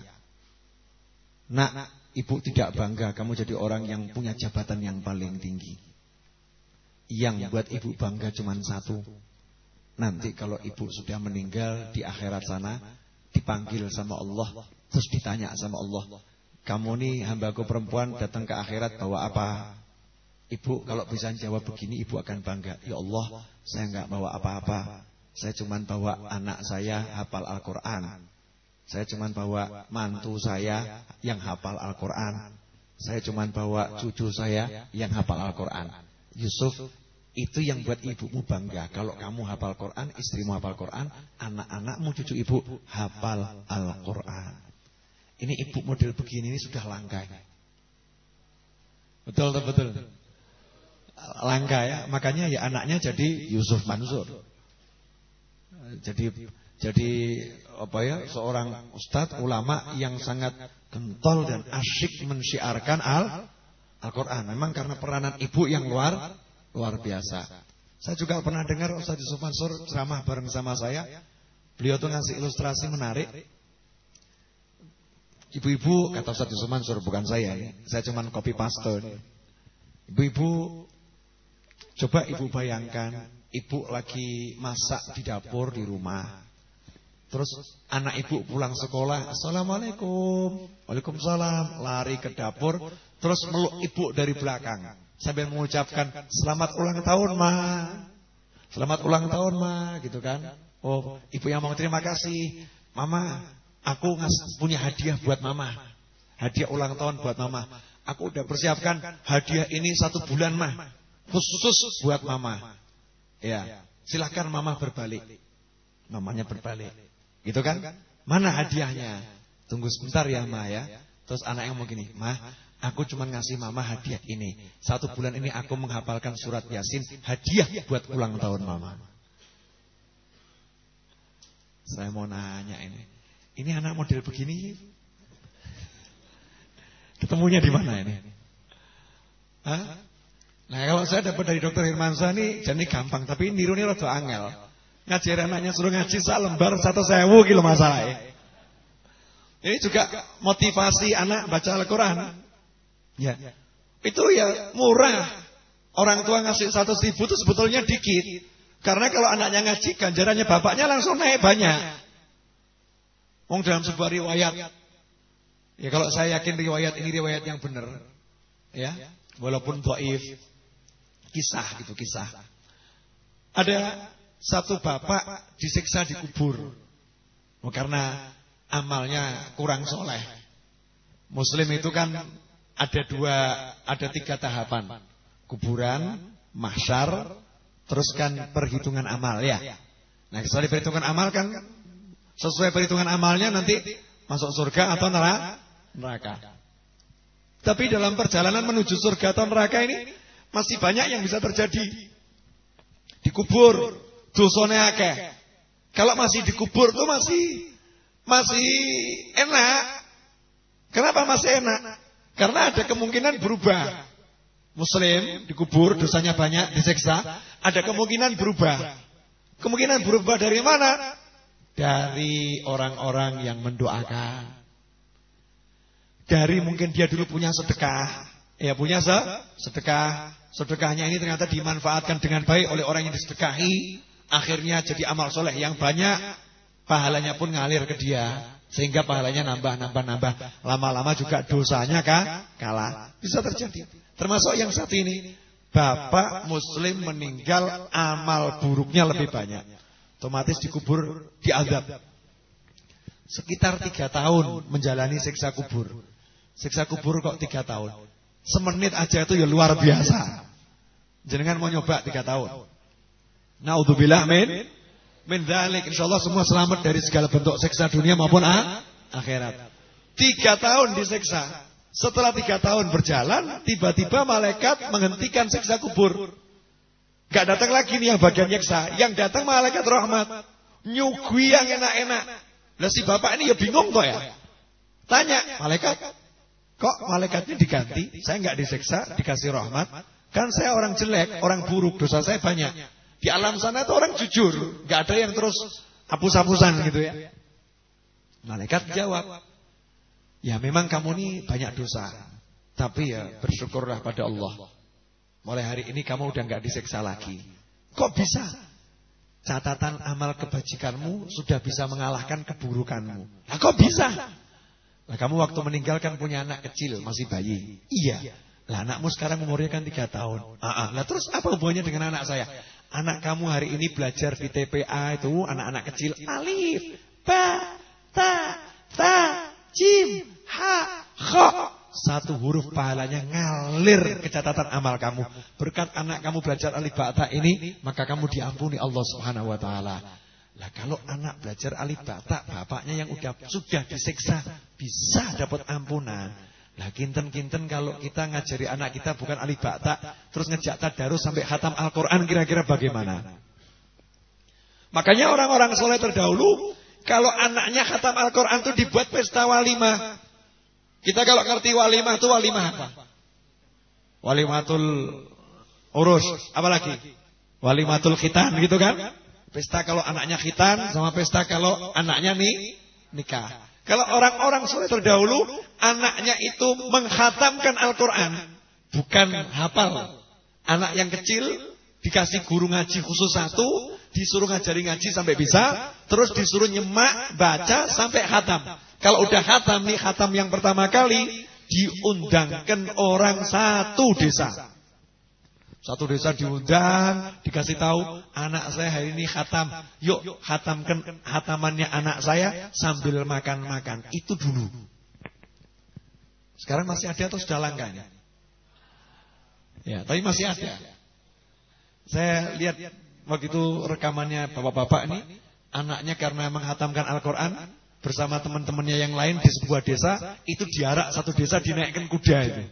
Nak, ibu tidak bangga kamu jadi orang yang punya jabatan yang paling tinggi. Yang buat ibu bangga cuma satu. Nanti kalau ibu sudah meninggal di akhirat sana, dipanggil sama Allah, terus ditanya sama Allah, kamu nih hambaku perempuan datang ke akhirat bawa apa? Ibu kalau bisa jawab begini ibu akan bangga. Ya Allah, saya nggak bawa apa-apa. Saya cuma bawa anak saya hafal Al-Qur'an. Saya cuma bawa mantu saya yang hafal Al-Qur'an. Saya cuma bawa cucu saya yang hafal Al-Qur'an. Yusuf, itu yang buat ibumu bangga. Kalau kamu hafal Quran, istrimu hafal Quran, anak-anakmu cucu ibu hafal Al-Quran. Ini ibu model begini ini sudah langka. Betul, betul, betul langka ya. Makanya ya anaknya jadi Yusuf Mansur. Jadi jadi apa ya seorang ustadz ulama yang sangat kental dan asyik mensyiarkan al Al-Qur'an. Memang karena peranan ibu yang luar luar biasa. Saya juga pernah dengar Ustaz Yusuf Mansur ceramah bareng sama saya. Beliau tuh ngasih ilustrasi menarik. Ibu-ibu kata Ustaz Yusuf Mansur bukan saya. Saya cuma copy paste. Ibu-ibu Coba ibu bayangkan, ibu lagi masak di dapur di rumah. Terus anak ibu pulang sekolah, Assalamualaikum, Waalaikumsalam, lari ke dapur, terus meluk ibu dari belakang. Sambil mengucapkan, selamat ulang tahun ma, selamat ulang tahun ma, gitu kan. Oh, ibu yang mau terima kasih, mama, aku punya hadiah buat mama. Hadiah ulang tahun buat mama. Aku udah persiapkan hadiah ini satu bulan mah. Khusus buat mama. Ya, silahkan mama berbalik. Mamanya berbalik. Gitu kan? Mana hadiahnya? Tunggu sebentar ya Ma ya. Terus anak yang mau gini, Ma, aku cuma ngasih mama hadiah ini. Satu bulan ini aku menghafalkan surat Yasin, hadiah buat ulang tahun mama. Saya mau nanya ini. Ini anak model begini ketemunya di mana ini? Hah? Nah kalau saya dapat dari dokter Hirmansa ini jadi gampang, tapi niru ini rada angel. Ngajar anaknya suruh ngaji sak lembar satu sewu kilo masalah. Ini juga motivasi anak baca Al-Quran. Ya. Itu ya murah. Orang tua ngasih satu ribu itu sebetulnya dikit. Karena kalau anaknya ngaji, ganjarannya bapaknya langsung naik banyak. Wong dalam sebuah riwayat. Ya kalau saya yakin riwayat ini riwayat yang benar. Ya, walaupun dhaif. Kisah gitu, kisah. Ada satu bapak disiksa di kubur. Oh, karena amalnya kurang soleh. Muslim itu kan ada dua, ada tiga tahapan. Kuburan, mahsyar, terus kan perhitungan amal ya. Nah setelah perhitungan amal kan sesuai perhitungan amalnya nanti masuk surga atau neraka. Tapi dalam perjalanan menuju surga atau neraka ini masih banyak yang bisa terjadi. Dikubur, dosone akeh. Kalau masih dikubur tuh masih masih enak. Kenapa masih enak? Karena ada kemungkinan berubah. Muslim dikubur, dosanya banyak, diseksa. Ada kemungkinan berubah. Kemungkinan berubah dari mana? Dari orang-orang yang mendoakan. Dari mungkin dia dulu punya sedekah. Ya punya se sedekah. Sedekahnya ini ternyata dimanfaatkan dengan baik oleh orang yang disedekahi. Akhirnya jadi amal soleh. Yang banyak pahalanya pun ngalir ke dia sehingga pahalanya nambah nambah nambah. Lama-lama juga dosanya kah kalah. Bisa terjadi. Termasuk yang satu ini bapak muslim meninggal amal buruknya lebih banyak. Otomatis dikubur diadab sekitar tiga tahun menjalani siksa kubur. Siksa kubur kok tiga tahun semenit aja itu ya luar biasa jenengan mau nyoba tiga tahun naudzubillah min Min dalik insyaallah semua selamat dari segala bentuk siksa dunia maupun ah, akhirat. Tiga tahun disiksa. Setelah tiga tahun berjalan, tiba-tiba malaikat menghentikan siksa kubur. Gak datang lagi nih yang bagian nyiksa. Yang datang malaikat rahmat. Nyugui yang enak-enak. Lah si bapak ini ya bingung kok ya. Tanya, malaikat, kok malaikatnya diganti? Saya nggak disiksa, dikasih rahmat. Kan saya orang jelek, orang buruk, dosa saya banyak. Di alam sana itu orang jujur, nggak ada yang terus hapus-hapusan gitu ya. Malaikat jawab, ya memang kamu ini banyak dosa, tapi ya bersyukurlah pada Allah. Mulai hari ini kamu udah nggak diseksa lagi. Kok bisa? Catatan amal kebajikanmu sudah bisa mengalahkan keburukanmu. Nah, kok bisa? Nah, kamu waktu meninggalkan punya anak kecil, masih bayi. Iya. Lah anakmu sekarang umurnya kan tiga tahun. Ah, ah. Lah terus apa hubungannya dengan anak saya? Anak kamu hari ini belajar di TPA itu anak-anak kecil alif, ba, ta, ta, jim, ha, kho. Satu huruf pahalanya ngalir ke catatan amal kamu. Berkat anak kamu belajar alif ba ta ini, maka kamu diampuni Allah Subhanahu wa taala. Lah kalau anak belajar alif ba ta, bapaknya yang udah sudah disiksa bisa dapat ampunan. Nah kinten-kinten kalau kita ngajari anak kita bukan alif bakta, terus ngejak tadarus sampai khatam Al-Quran kira-kira bagaimana? Makanya orang-orang soleh terdahulu, kalau anaknya khatam Al-Quran itu dibuat pesta walimah. Kita kalau ngerti walimah itu walimah apa? Walimatul urus, apalagi? Walimatul khitan gitu kan? Pesta kalau anaknya khitan sama pesta kalau anaknya nih nikah. Kalau orang-orang soleh terdahulu, anaknya itu menghatamkan Al-Quran. Bukan hafal. Anak yang kecil dikasih guru ngaji khusus satu, disuruh ngajari ngaji sampai bisa, terus disuruh nyemak, baca sampai hatam. Kalau udah hatam nih, hatam yang pertama kali, diundangkan orang satu desa. Satu desa diundang, dikasih tahu anak saya hari ini khatam. Yuk khatamkan khatamannya anak saya sambil makan-makan. Itu dulu. Sekarang masih ada atau sudah langka ini? Ya, tapi masih ada. Saya lihat waktu itu rekamannya bapak-bapak ini Anaknya karena menghatamkan Al-Quran bersama teman-temannya yang lain di sebuah desa, itu diarak satu desa dinaikkan kuda itu.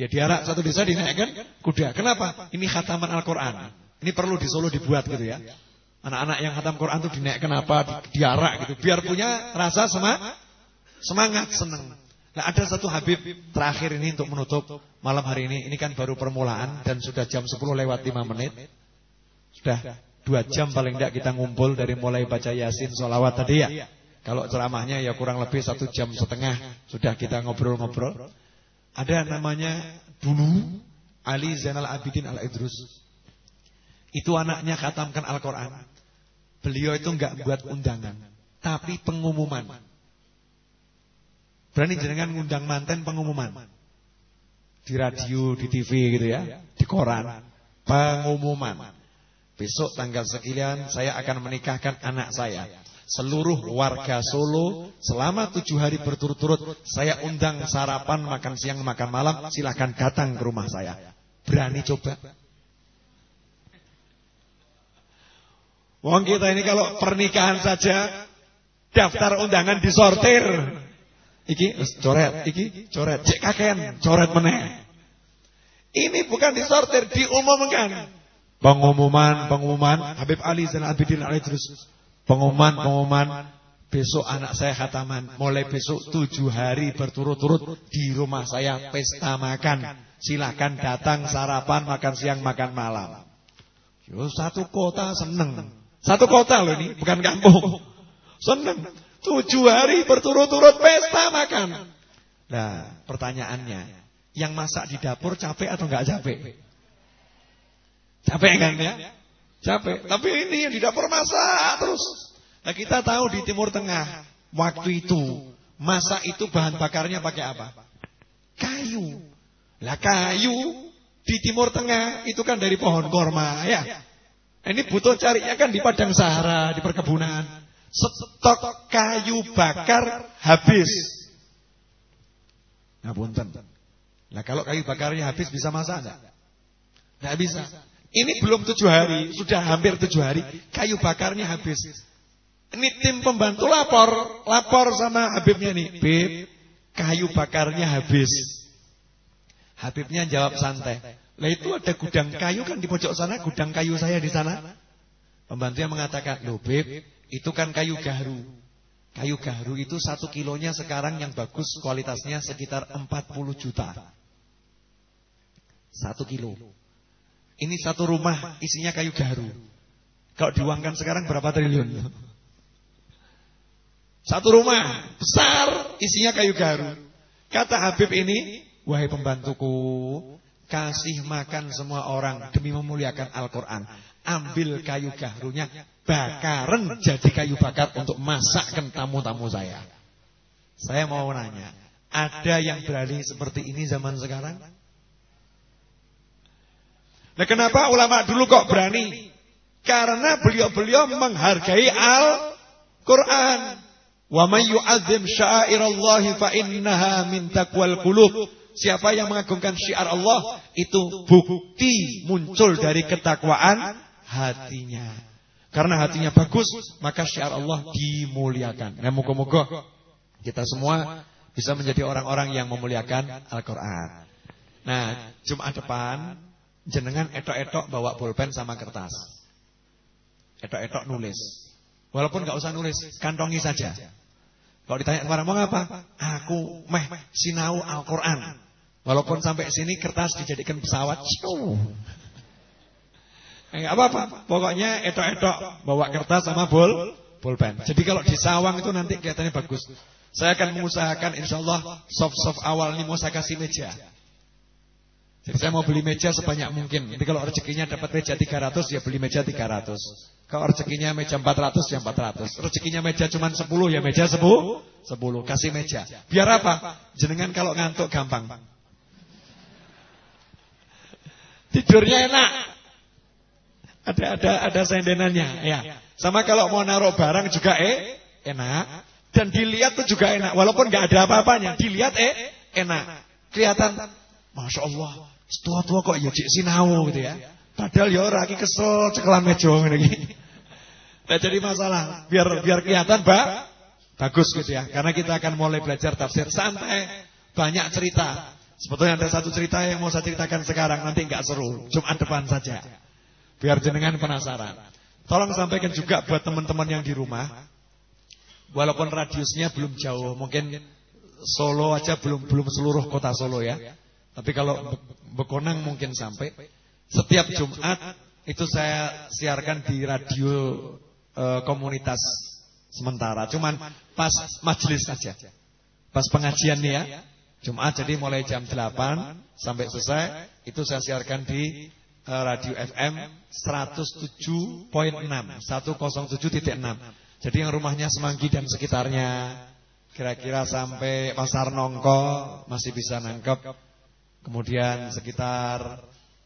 Ya diarak satu desa dinaikkan kuda. Kenapa? Ini khataman Al-Quran. Ini perlu di Solo dibuat gitu ya. Anak-anak yang khatam Quran itu dinaikkan apa? Diarak gitu. Biar punya rasa semangat, senang. Nah ada satu Habib terakhir ini untuk menutup malam hari ini. Ini kan baru permulaan dan sudah jam 10 lewat 5 menit. Sudah dua jam paling tidak kita ngumpul dari mulai baca Yasin, solawat tadi ya. Kalau ceramahnya ya kurang lebih satu jam setengah sudah kita ngobrol-ngobrol. Ada namanya dulu Ali Zainal Abidin Al Idrus. Itu anaknya khatamkan Al-Quran. Beliau itu enggak buat undangan, tapi pengumuman. Berani jenengan ngundang manten pengumuman. Di radio, di TV gitu ya, di koran. Pengumuman. Besok tanggal sekian saya akan menikahkan anak saya. Seluruh warga Solo selama tujuh hari berturut-turut saya undang sarapan, makan siang, makan malam. Silahkan datang ke rumah saya. Berani coba? Wong kita ini kalau pernikahan saja daftar undangan disortir. Iki coret, iki coret, cek kaken, coret meneh. Ini bukan disortir, diumumkan. Pengumuman, pengumuman Habib Ali Zainal Abidin Ali terus pengumuman, pengumuman besok anak saya khataman. Mulai besok tujuh hari berturut-turut di rumah saya pesta makan. Silakan datang sarapan, makan siang, makan malam. Yo satu kota seneng. Satu kota loh ini, bukan kampung. Seneng. Tujuh hari berturut-turut pesta makan. Nah, pertanyaannya, yang masak di dapur capek atau enggak capek? Capek kan ya? Capek. Tapi ini yang di dapur masak terus. Nah, kita tahu di Timur Tengah waktu itu masak itu bahan bakarnya pakai apa? Kayu. Lah kayu di Timur Tengah itu kan dari pohon korma ya. Ini butuh carinya kan di padang sahara, di perkebunan. Stok kayu bakar habis. Nah punten. Nah kalau kayu bakarnya habis bisa masak enggak? Enggak bisa. Ini belum tujuh hari, sudah hampir tujuh hari, kayu bakarnya habis. Ini tim pembantu lapor, lapor sama Habibnya nih, Bib, kayu bakarnya habis. Habibnya jawab santai. Lah itu ada gudang kayu kan di pojok sana, gudang kayu saya di sana. Pembantunya mengatakan, loh Bib, itu kan kayu gaharu. Kayu gaharu itu satu kilonya sekarang yang bagus kualitasnya sekitar 40 juta. Satu kilo. Ini satu rumah isinya kayu gaharu. Kalau diuangkan sekarang berapa triliun? Satu rumah besar isinya kayu gaharu. Kata Habib ini, wahai pembantuku, kasih makan semua orang demi memuliakan Al-Quran. Ambil kayu gaharunya, bakaran jadi kayu bakar untuk masakkan tamu-tamu saya. Saya mau nanya, ada yang berani seperti ini zaman sekarang? Nah kenapa ulama dulu kok berani? Karena beliau-beliau menghargai Al-Quran. Wa man yu'azzim sya'irallahi fa innaha min taqwal qulub. Siapa yang mengagungkan syiar Allah itu bukti muncul dari ketakwaan hatinya. Karena hatinya bagus, maka syiar Allah dimuliakan. Nah, moga-moga kita semua bisa menjadi orang-orang yang memuliakan Al-Qur'an. Nah, Jumat depan jenengan etok-etok bawa pulpen sama kertas. Etok-etok nulis. Walaupun nggak usah nulis, kantongi saja. Kalau ditanya kemarin mau apa? Aku meh sinau Al-Qur'an. Walaupun sampai sini kertas dijadikan pesawat. Enggak apa-apa. Pokoknya etok-etok bawa kertas sama bol, pulpen. Jadi kalau di sawang itu nanti kelihatannya bagus. Saya akan mengusahakan insya Allah soft-soft awal ini mau saya kasih meja. Jadi saya mau beli meja sebanyak mungkin. Jadi kalau rezekinya dapat meja 300 ya beli meja 300. Kalau rezekinya meja 400 ya 400. Rezekinya meja cuma 10 ya meja 10. 10 kasih meja. Biar apa? Jenengan kalau ngantuk gampang. Tidurnya enak. Ada ada ada sendenannya ya. Sama kalau mau naruh barang juga eh enak dan dilihat tuh juga enak walaupun nggak ada apa-apanya. Dilihat eh enak. Kelihatan Masya Allah Tua-tua kok ya cik sinau gitu ya Padahal ya ora kesel cekelan meja ngene. Tidak jadi masalah. Biar biar kelihatan, Pak. Bagus gitu ya. Karena kita akan mulai belajar tafsir santai, banyak cerita. Sebetulnya ada satu cerita yang mau saya ceritakan sekarang, nanti nggak seru. Jumat depan saja. Biar jenengan penasaran. Tolong sampaikan juga buat teman-teman yang di rumah. Walaupun radiusnya belum jauh, mungkin Solo aja belum belum seluruh kota Solo ya. Tapi kalau Bekonang mungkin sampai. Setiap Jumat itu saya siarkan di radio e, komunitas sementara. Cuman pas majelis saja. Pas pengajian nih ya. Jumat jadi mulai jam 8 sampai selesai itu saya siarkan di uh, radio FM 107.6 107.6. Jadi yang rumahnya Semanggi dan sekitarnya kira-kira sampai Pasar Nongko masih bisa nangkep. Kemudian sekitar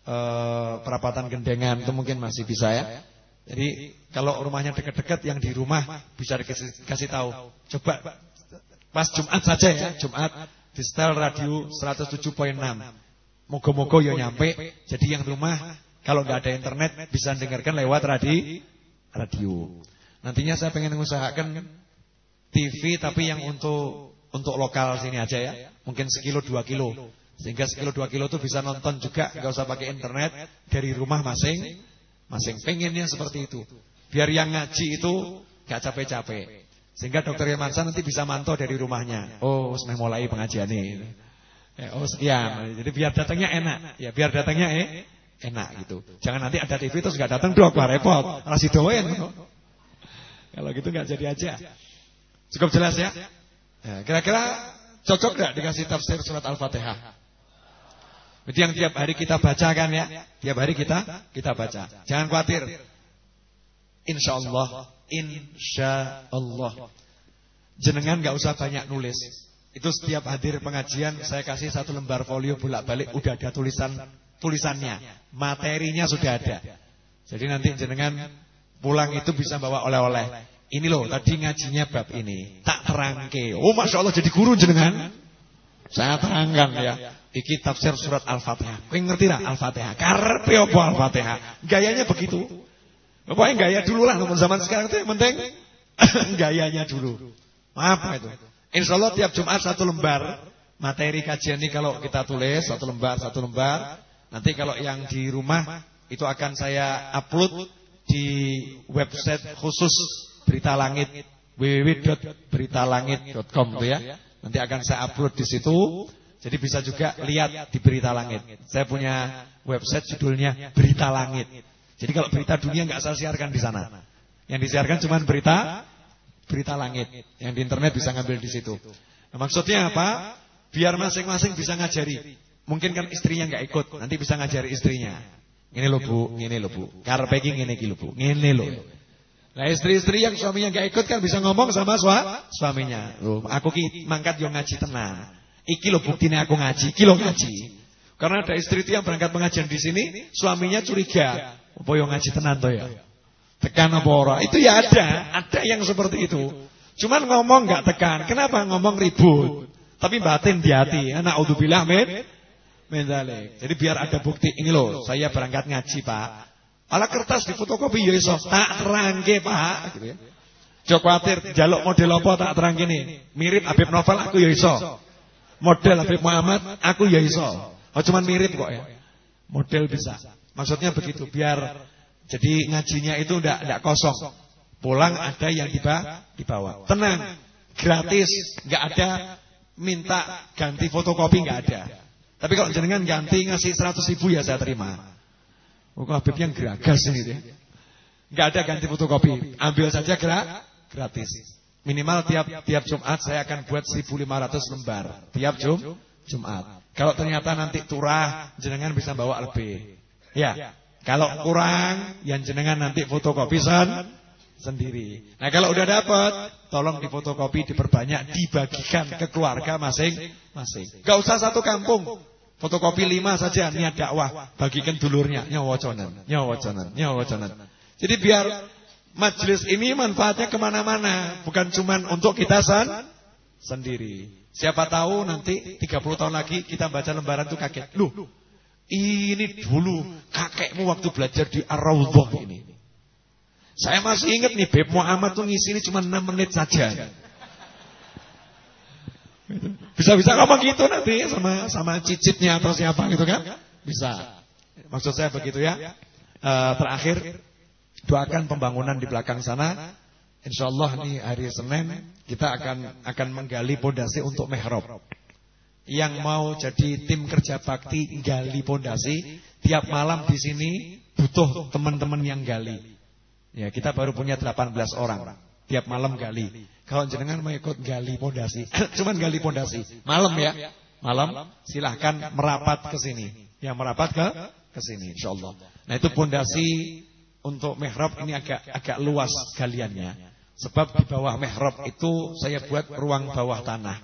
uh, perapatan Gendengan itu mungkin masih bisa ya. Jadi kalau rumahnya dekat-dekat yang di rumah bisa dikasih kasih tahu. Coba pas Jumat saja ya, Jumat di setel radio 107.6. Moga-moga ya nyampe. Jadi yang rumah kalau nggak ada internet bisa dengarkan lewat radio. Radio. Nantinya saya pengen mengusahakan TV tapi yang untuk untuk lokal sini aja ya. Mungkin sekilo dua kilo. Sehingga sekilo dua kilo itu bisa nonton juga, nggak usah pakai internet dari rumah masing Masing pengennya seperti itu. Biar yang ngaji itu gak capek-capek. Sehingga dokter Yamansa nanti bisa mantau dari rumahnya. Oh, sudah mulai pengajian ini. Ya, oh sekian. Jadi biar datangnya enak. Ya biar datangnya eh, enak gitu. Jangan nanti ada TV terus gak datang dok, wah repot. Rasi doain. Kalau gitu gak jadi aja. Cukup jelas ya? ya kira-kira cocok gak dikasih tafsir surat Al-Fatihah? Itu yang tiap hari kita bacakan ya. Tiap hari kita kita baca. Jangan khawatir. Insya Allah, insya Allah. Jenengan nggak usah banyak nulis. Itu setiap hadir pengajian saya kasih satu lembar folio bolak-balik udah ada tulisan tulisannya, materinya sudah ada. Jadi nanti jenengan pulang itu bisa bawa oleh-oleh. Ini loh tadi ngajinya bab ini. Tak terangke. Oh masya Allah jadi guru jenengan. Saya terangkan ya. Iki tafsir surat Al-Fatihah. Kau ngerti lah Al-Fatihah? Karpe apa Al-Fatihah? Gayanya begitu. Pokoknya gaya dulu lah. Namun zaman sekarang itu yang penting gayanya dulu. Apa itu? Insya Allah tiap Jumat satu lembar materi kajian ini kalau kita tulis satu lembar satu lembar. Nanti kalau yang di rumah itu akan saya upload di website khusus Berita Langit www.beritalangit.com ya. Nanti akan saya upload di situ. Jadi bisa juga lihat di Berita Langit. Saya punya website judulnya Berita Langit. Jadi kalau berita dunia nggak saya siarkan di sana. Yang disiarkan cuma berita Berita Langit. Yang di internet bisa ngambil di situ. Nah, maksudnya apa? Biar masing-masing bisa ngajari. Mungkin kan istrinya nggak ikut, nanti bisa ngajari istrinya. Ini loh Bu, ini loh Bu. Karpegi ini lho Bu. Ini loh. Nah istri-istri yang suaminya nggak ikut kan bisa ngomong sama suaminya. Aku ki mangkat yo ngaji tenang. Iki lo buktinya aku ngaji, iki lo ngaji. Karena ada istri itu yang berangkat pengajian di sini, suaminya curiga. Apa ngaji tenan to ya? Tekan apa ora? Itu ya ada, ada yang seperti itu. Cuman ngomong nggak tekan. Kenapa ngomong ribut? Tapi batin di hati. Anak udzubillah min min Jadi biar ada bukti ini loh, saya berangkat ngaji, Pak. Ala kertas di fotokopi ya iso. Tak terangke, Pak, gitu ya. Jok khawatir jaluk model apa tak terang gini. Mirip Habib Novel aku ya iso. Model Habib Muhammad aku ya iso. Oh cuman mirip kok ya. Model bisa. Maksudnya begitu biar jadi ngajinya itu ndak ndak kosong. Pulang ada yang dibawa, dibawa. Tenang. Gratis, nggak ada minta ganti fotokopi nggak ada. Tapi kalau jenengan ganti ngasih 100 ribu ya saya terima. Oh Habib yang geragas ini deh. Nggak ada ganti fotokopi. Ambil saja gerak gratis. Minimal tiap tiap Jumat saya akan buat 1500 lembar. Tiap Jum, Jumat. Kalau ternyata nanti turah, jenengan bisa bawa lebih. Ya. Kalau kurang, yang jenengan nanti fotokopi sen sendiri. Nah kalau udah dapat, tolong difotokopi, diperbanyak, dibagikan ke keluarga masing-masing. Gak usah satu kampung. Fotokopi lima saja niat dakwah, bagikan dulurnya, nyawa conan, nyawa conan, nyawa conan. Jadi biar Majelis ini manfaatnya ke mana-mana, bukan cuma untuk kita san sendiri. Siapa tahu nanti 30 tahun lagi kita baca lembaran itu kaget. Loh, ini dulu kakekmu waktu belajar di Ar-Raudhah ini. Saya masih ingat nih Beb Muhammad tuh ngisi ini cuma 6 menit saja. Bisa-bisa ngomong gitu nanti sama sama cicitnya atau siapa gitu kan? Bisa. Maksud saya begitu ya. E, terakhir doakan pembangunan di belakang sana. Insya Allah nih hari Senin kita akan akan menggali pondasi untuk mihrab. Yang mau jadi tim kerja bakti gali pondasi tiap malam di sini butuh teman-teman yang gali. Ya kita baru punya 18 orang tiap malam gali. Kalau jenengan mau ikut gali pondasi, cuman gali pondasi. Malam ya. Malam silahkan merapat ke sini. Yang merapat ke ke sini insyaallah. Nah, itu pondasi untuk mihrab ini agak agak luas galiannya. Sebab di bawah mihrab itu saya buat ruang bawah tanah.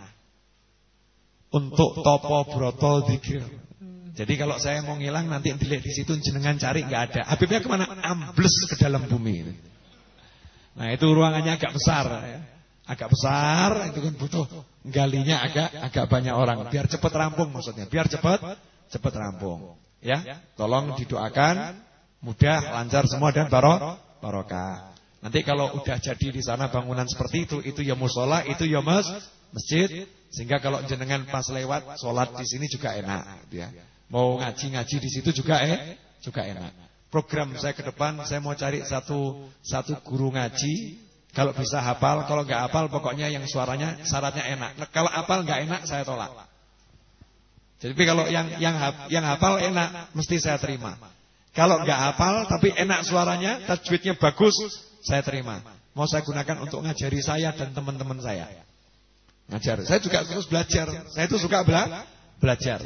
Untuk topo broto dikir. Jadi kalau saya mau ngilang nanti dilihat di situ jenengan cari nggak ada. Habibnya ke mana? Ambles ke dalam bumi. Nah itu ruangannya agak besar. Agak besar itu kan butuh galinya agak agak banyak orang biar cepat rampung maksudnya biar cepat cepat rampung ya tolong didoakan mudah lancar semua dan barok barokah nanti kalau udah jadi di sana bangunan seperti itu itu ya musola itu ya mas masjid sehingga kalau jenengan pas lewat sholat di sini juga enak ya mau ngaji-ngaji di situ juga eh juga enak program saya ke depan saya mau cari satu satu guru ngaji kalau bisa hafal, kalau nggak hafal pokoknya yang suaranya syaratnya enak. Nah, kalau hafal nggak enak saya tolak. Jadi kalau yang yang yang hafal enak mesti saya terima. Kalau nggak hafal tapi enak suaranya, tajwidnya bagus, saya terima. Mau saya gunakan untuk ngajari saya dan teman-teman saya. Ngajar. Saya juga terus belajar. Saya itu suka bela belajar.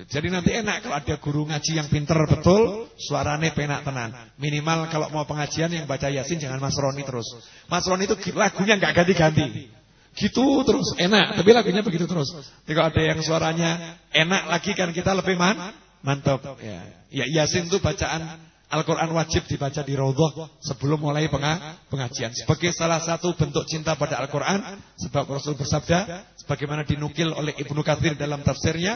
Jadi nanti enak kalau ada guru ngaji yang pinter betul, suaranya penak tenan. Minimal kalau mau pengajian yang baca Yasin jangan Mas Roni terus. Mas Roni itu lagunya nggak ganti-ganti. Gitu terus, enak. Tapi lagunya begitu terus. Tapi kalau ada yang suaranya enak lagi kan kita lebih man, mantap. Ya, ya Yasin itu bacaan Al-Quran wajib dibaca di Raudhah sebelum mulai pengajian. Sebagai salah satu bentuk cinta pada Al-Quran. Sebab Rasul bersabda, sebagaimana dinukil oleh Ibnu Katsir dalam tafsirnya,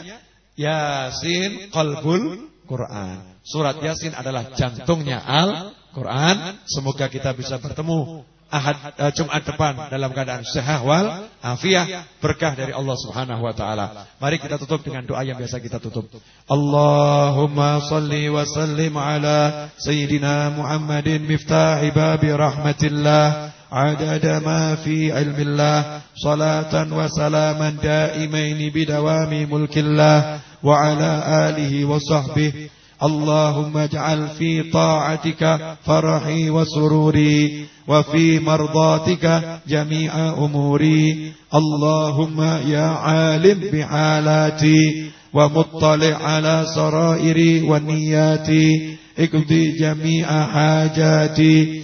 Yasin qalbul Quran. Surat Yasin adalah jantungnya Al-Quran. Semoga kita bisa bertemu Ahad uh, Jumat depan dalam keadaan sehat wal afiah berkah dari Allah Subhanahu wa taala. Mari kita tutup dengan doa yang biasa kita tutup. Allahumma salli wa sallim ala sayyidina Muhammadin miftahi babi rahmatillah عدد ما في علم الله صلاة وسلاما دائمين بدوام ملك الله وعلى آله وصحبه اللهم اجعل في طاعتك فرحي وسروري وفي مرضاتك جميع أموري. اللهم يا عالم بحالاتي ومطلع على سرائري ونياتي. اقضي جميع حاجاتي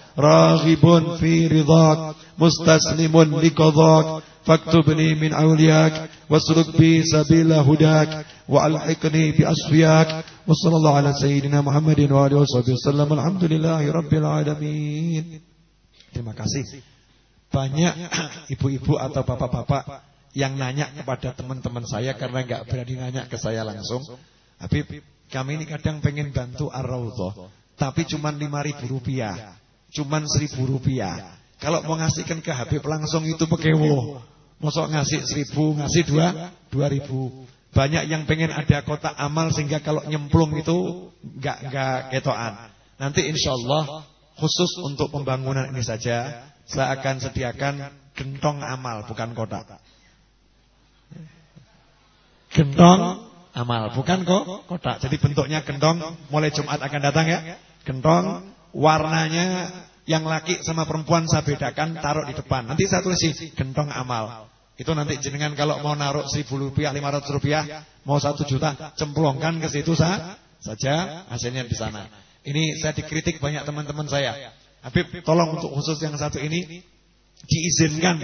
راغب في رضاك مستسلم لقضاك فاكتبني من أولياك واسلك بي سبيل هداك وألحقني بأصفياك وصلى الله على سيدنا محمد وآله وصحبه وسلم الحمد لله رب العالمين Terima kasih Banyak ibu-ibu atau bapak-bapak Yang nanya kepada teman-teman saya Karena nggak berani nanya ke saya langsung Habib, kami ini kadang pengen bantu Ar-Rawdoh Tapi cuma 5 ribu rupiah Cuman seribu rupiah kalau mau ngasihkan ke Habib langsung itu pekewo. Mosok ngasih seribu, ngasih dua, dua ribu. Banyak yang pengen ada kotak amal sehingga kalau nyemplung itu nggak nggak ketoan. Nanti insya Allah khusus untuk pembangunan ini saja saya akan sediakan gentong amal bukan kotak. Gentong amal bukan kok kotak. Jadi bentuknya gentong mulai Jumat akan datang ya. Gentong warnanya yang laki sama perempuan saya bedakan taruh di depan. Nanti saya tulis gentong amal. Itu nanti jenengan kalau mau naruh seribu rupiah, lima ratus rupiah, mau satu juta, cemplongkan ke situ sah, saja hasilnya di sana. Ini saya dikritik banyak teman-teman saya. Habib, tolong untuk khusus yang satu ini, diizinkan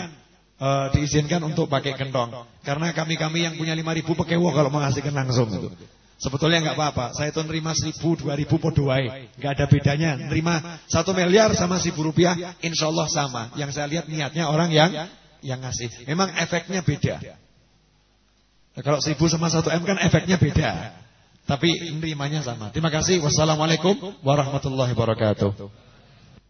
uh, diizinkan untuk pakai kentong. Karena kami-kami yang punya 5000 pakai wo kalau mengasihkan langsung itu. Sebetulnya nggak apa-apa. Saya tuh nerima seribu, dua ribu podoai, nggak ada bedanya. Nerima satu miliar sama seribu rupiah, insya Allah sama. Yang saya lihat niatnya orang yang yang ngasih. Memang efeknya beda. Nah, kalau seribu sama satu m kan efeknya beda. Tapi nerimanya sama. Terima kasih. Wassalamualaikum warahmatullahi wabarakatuh.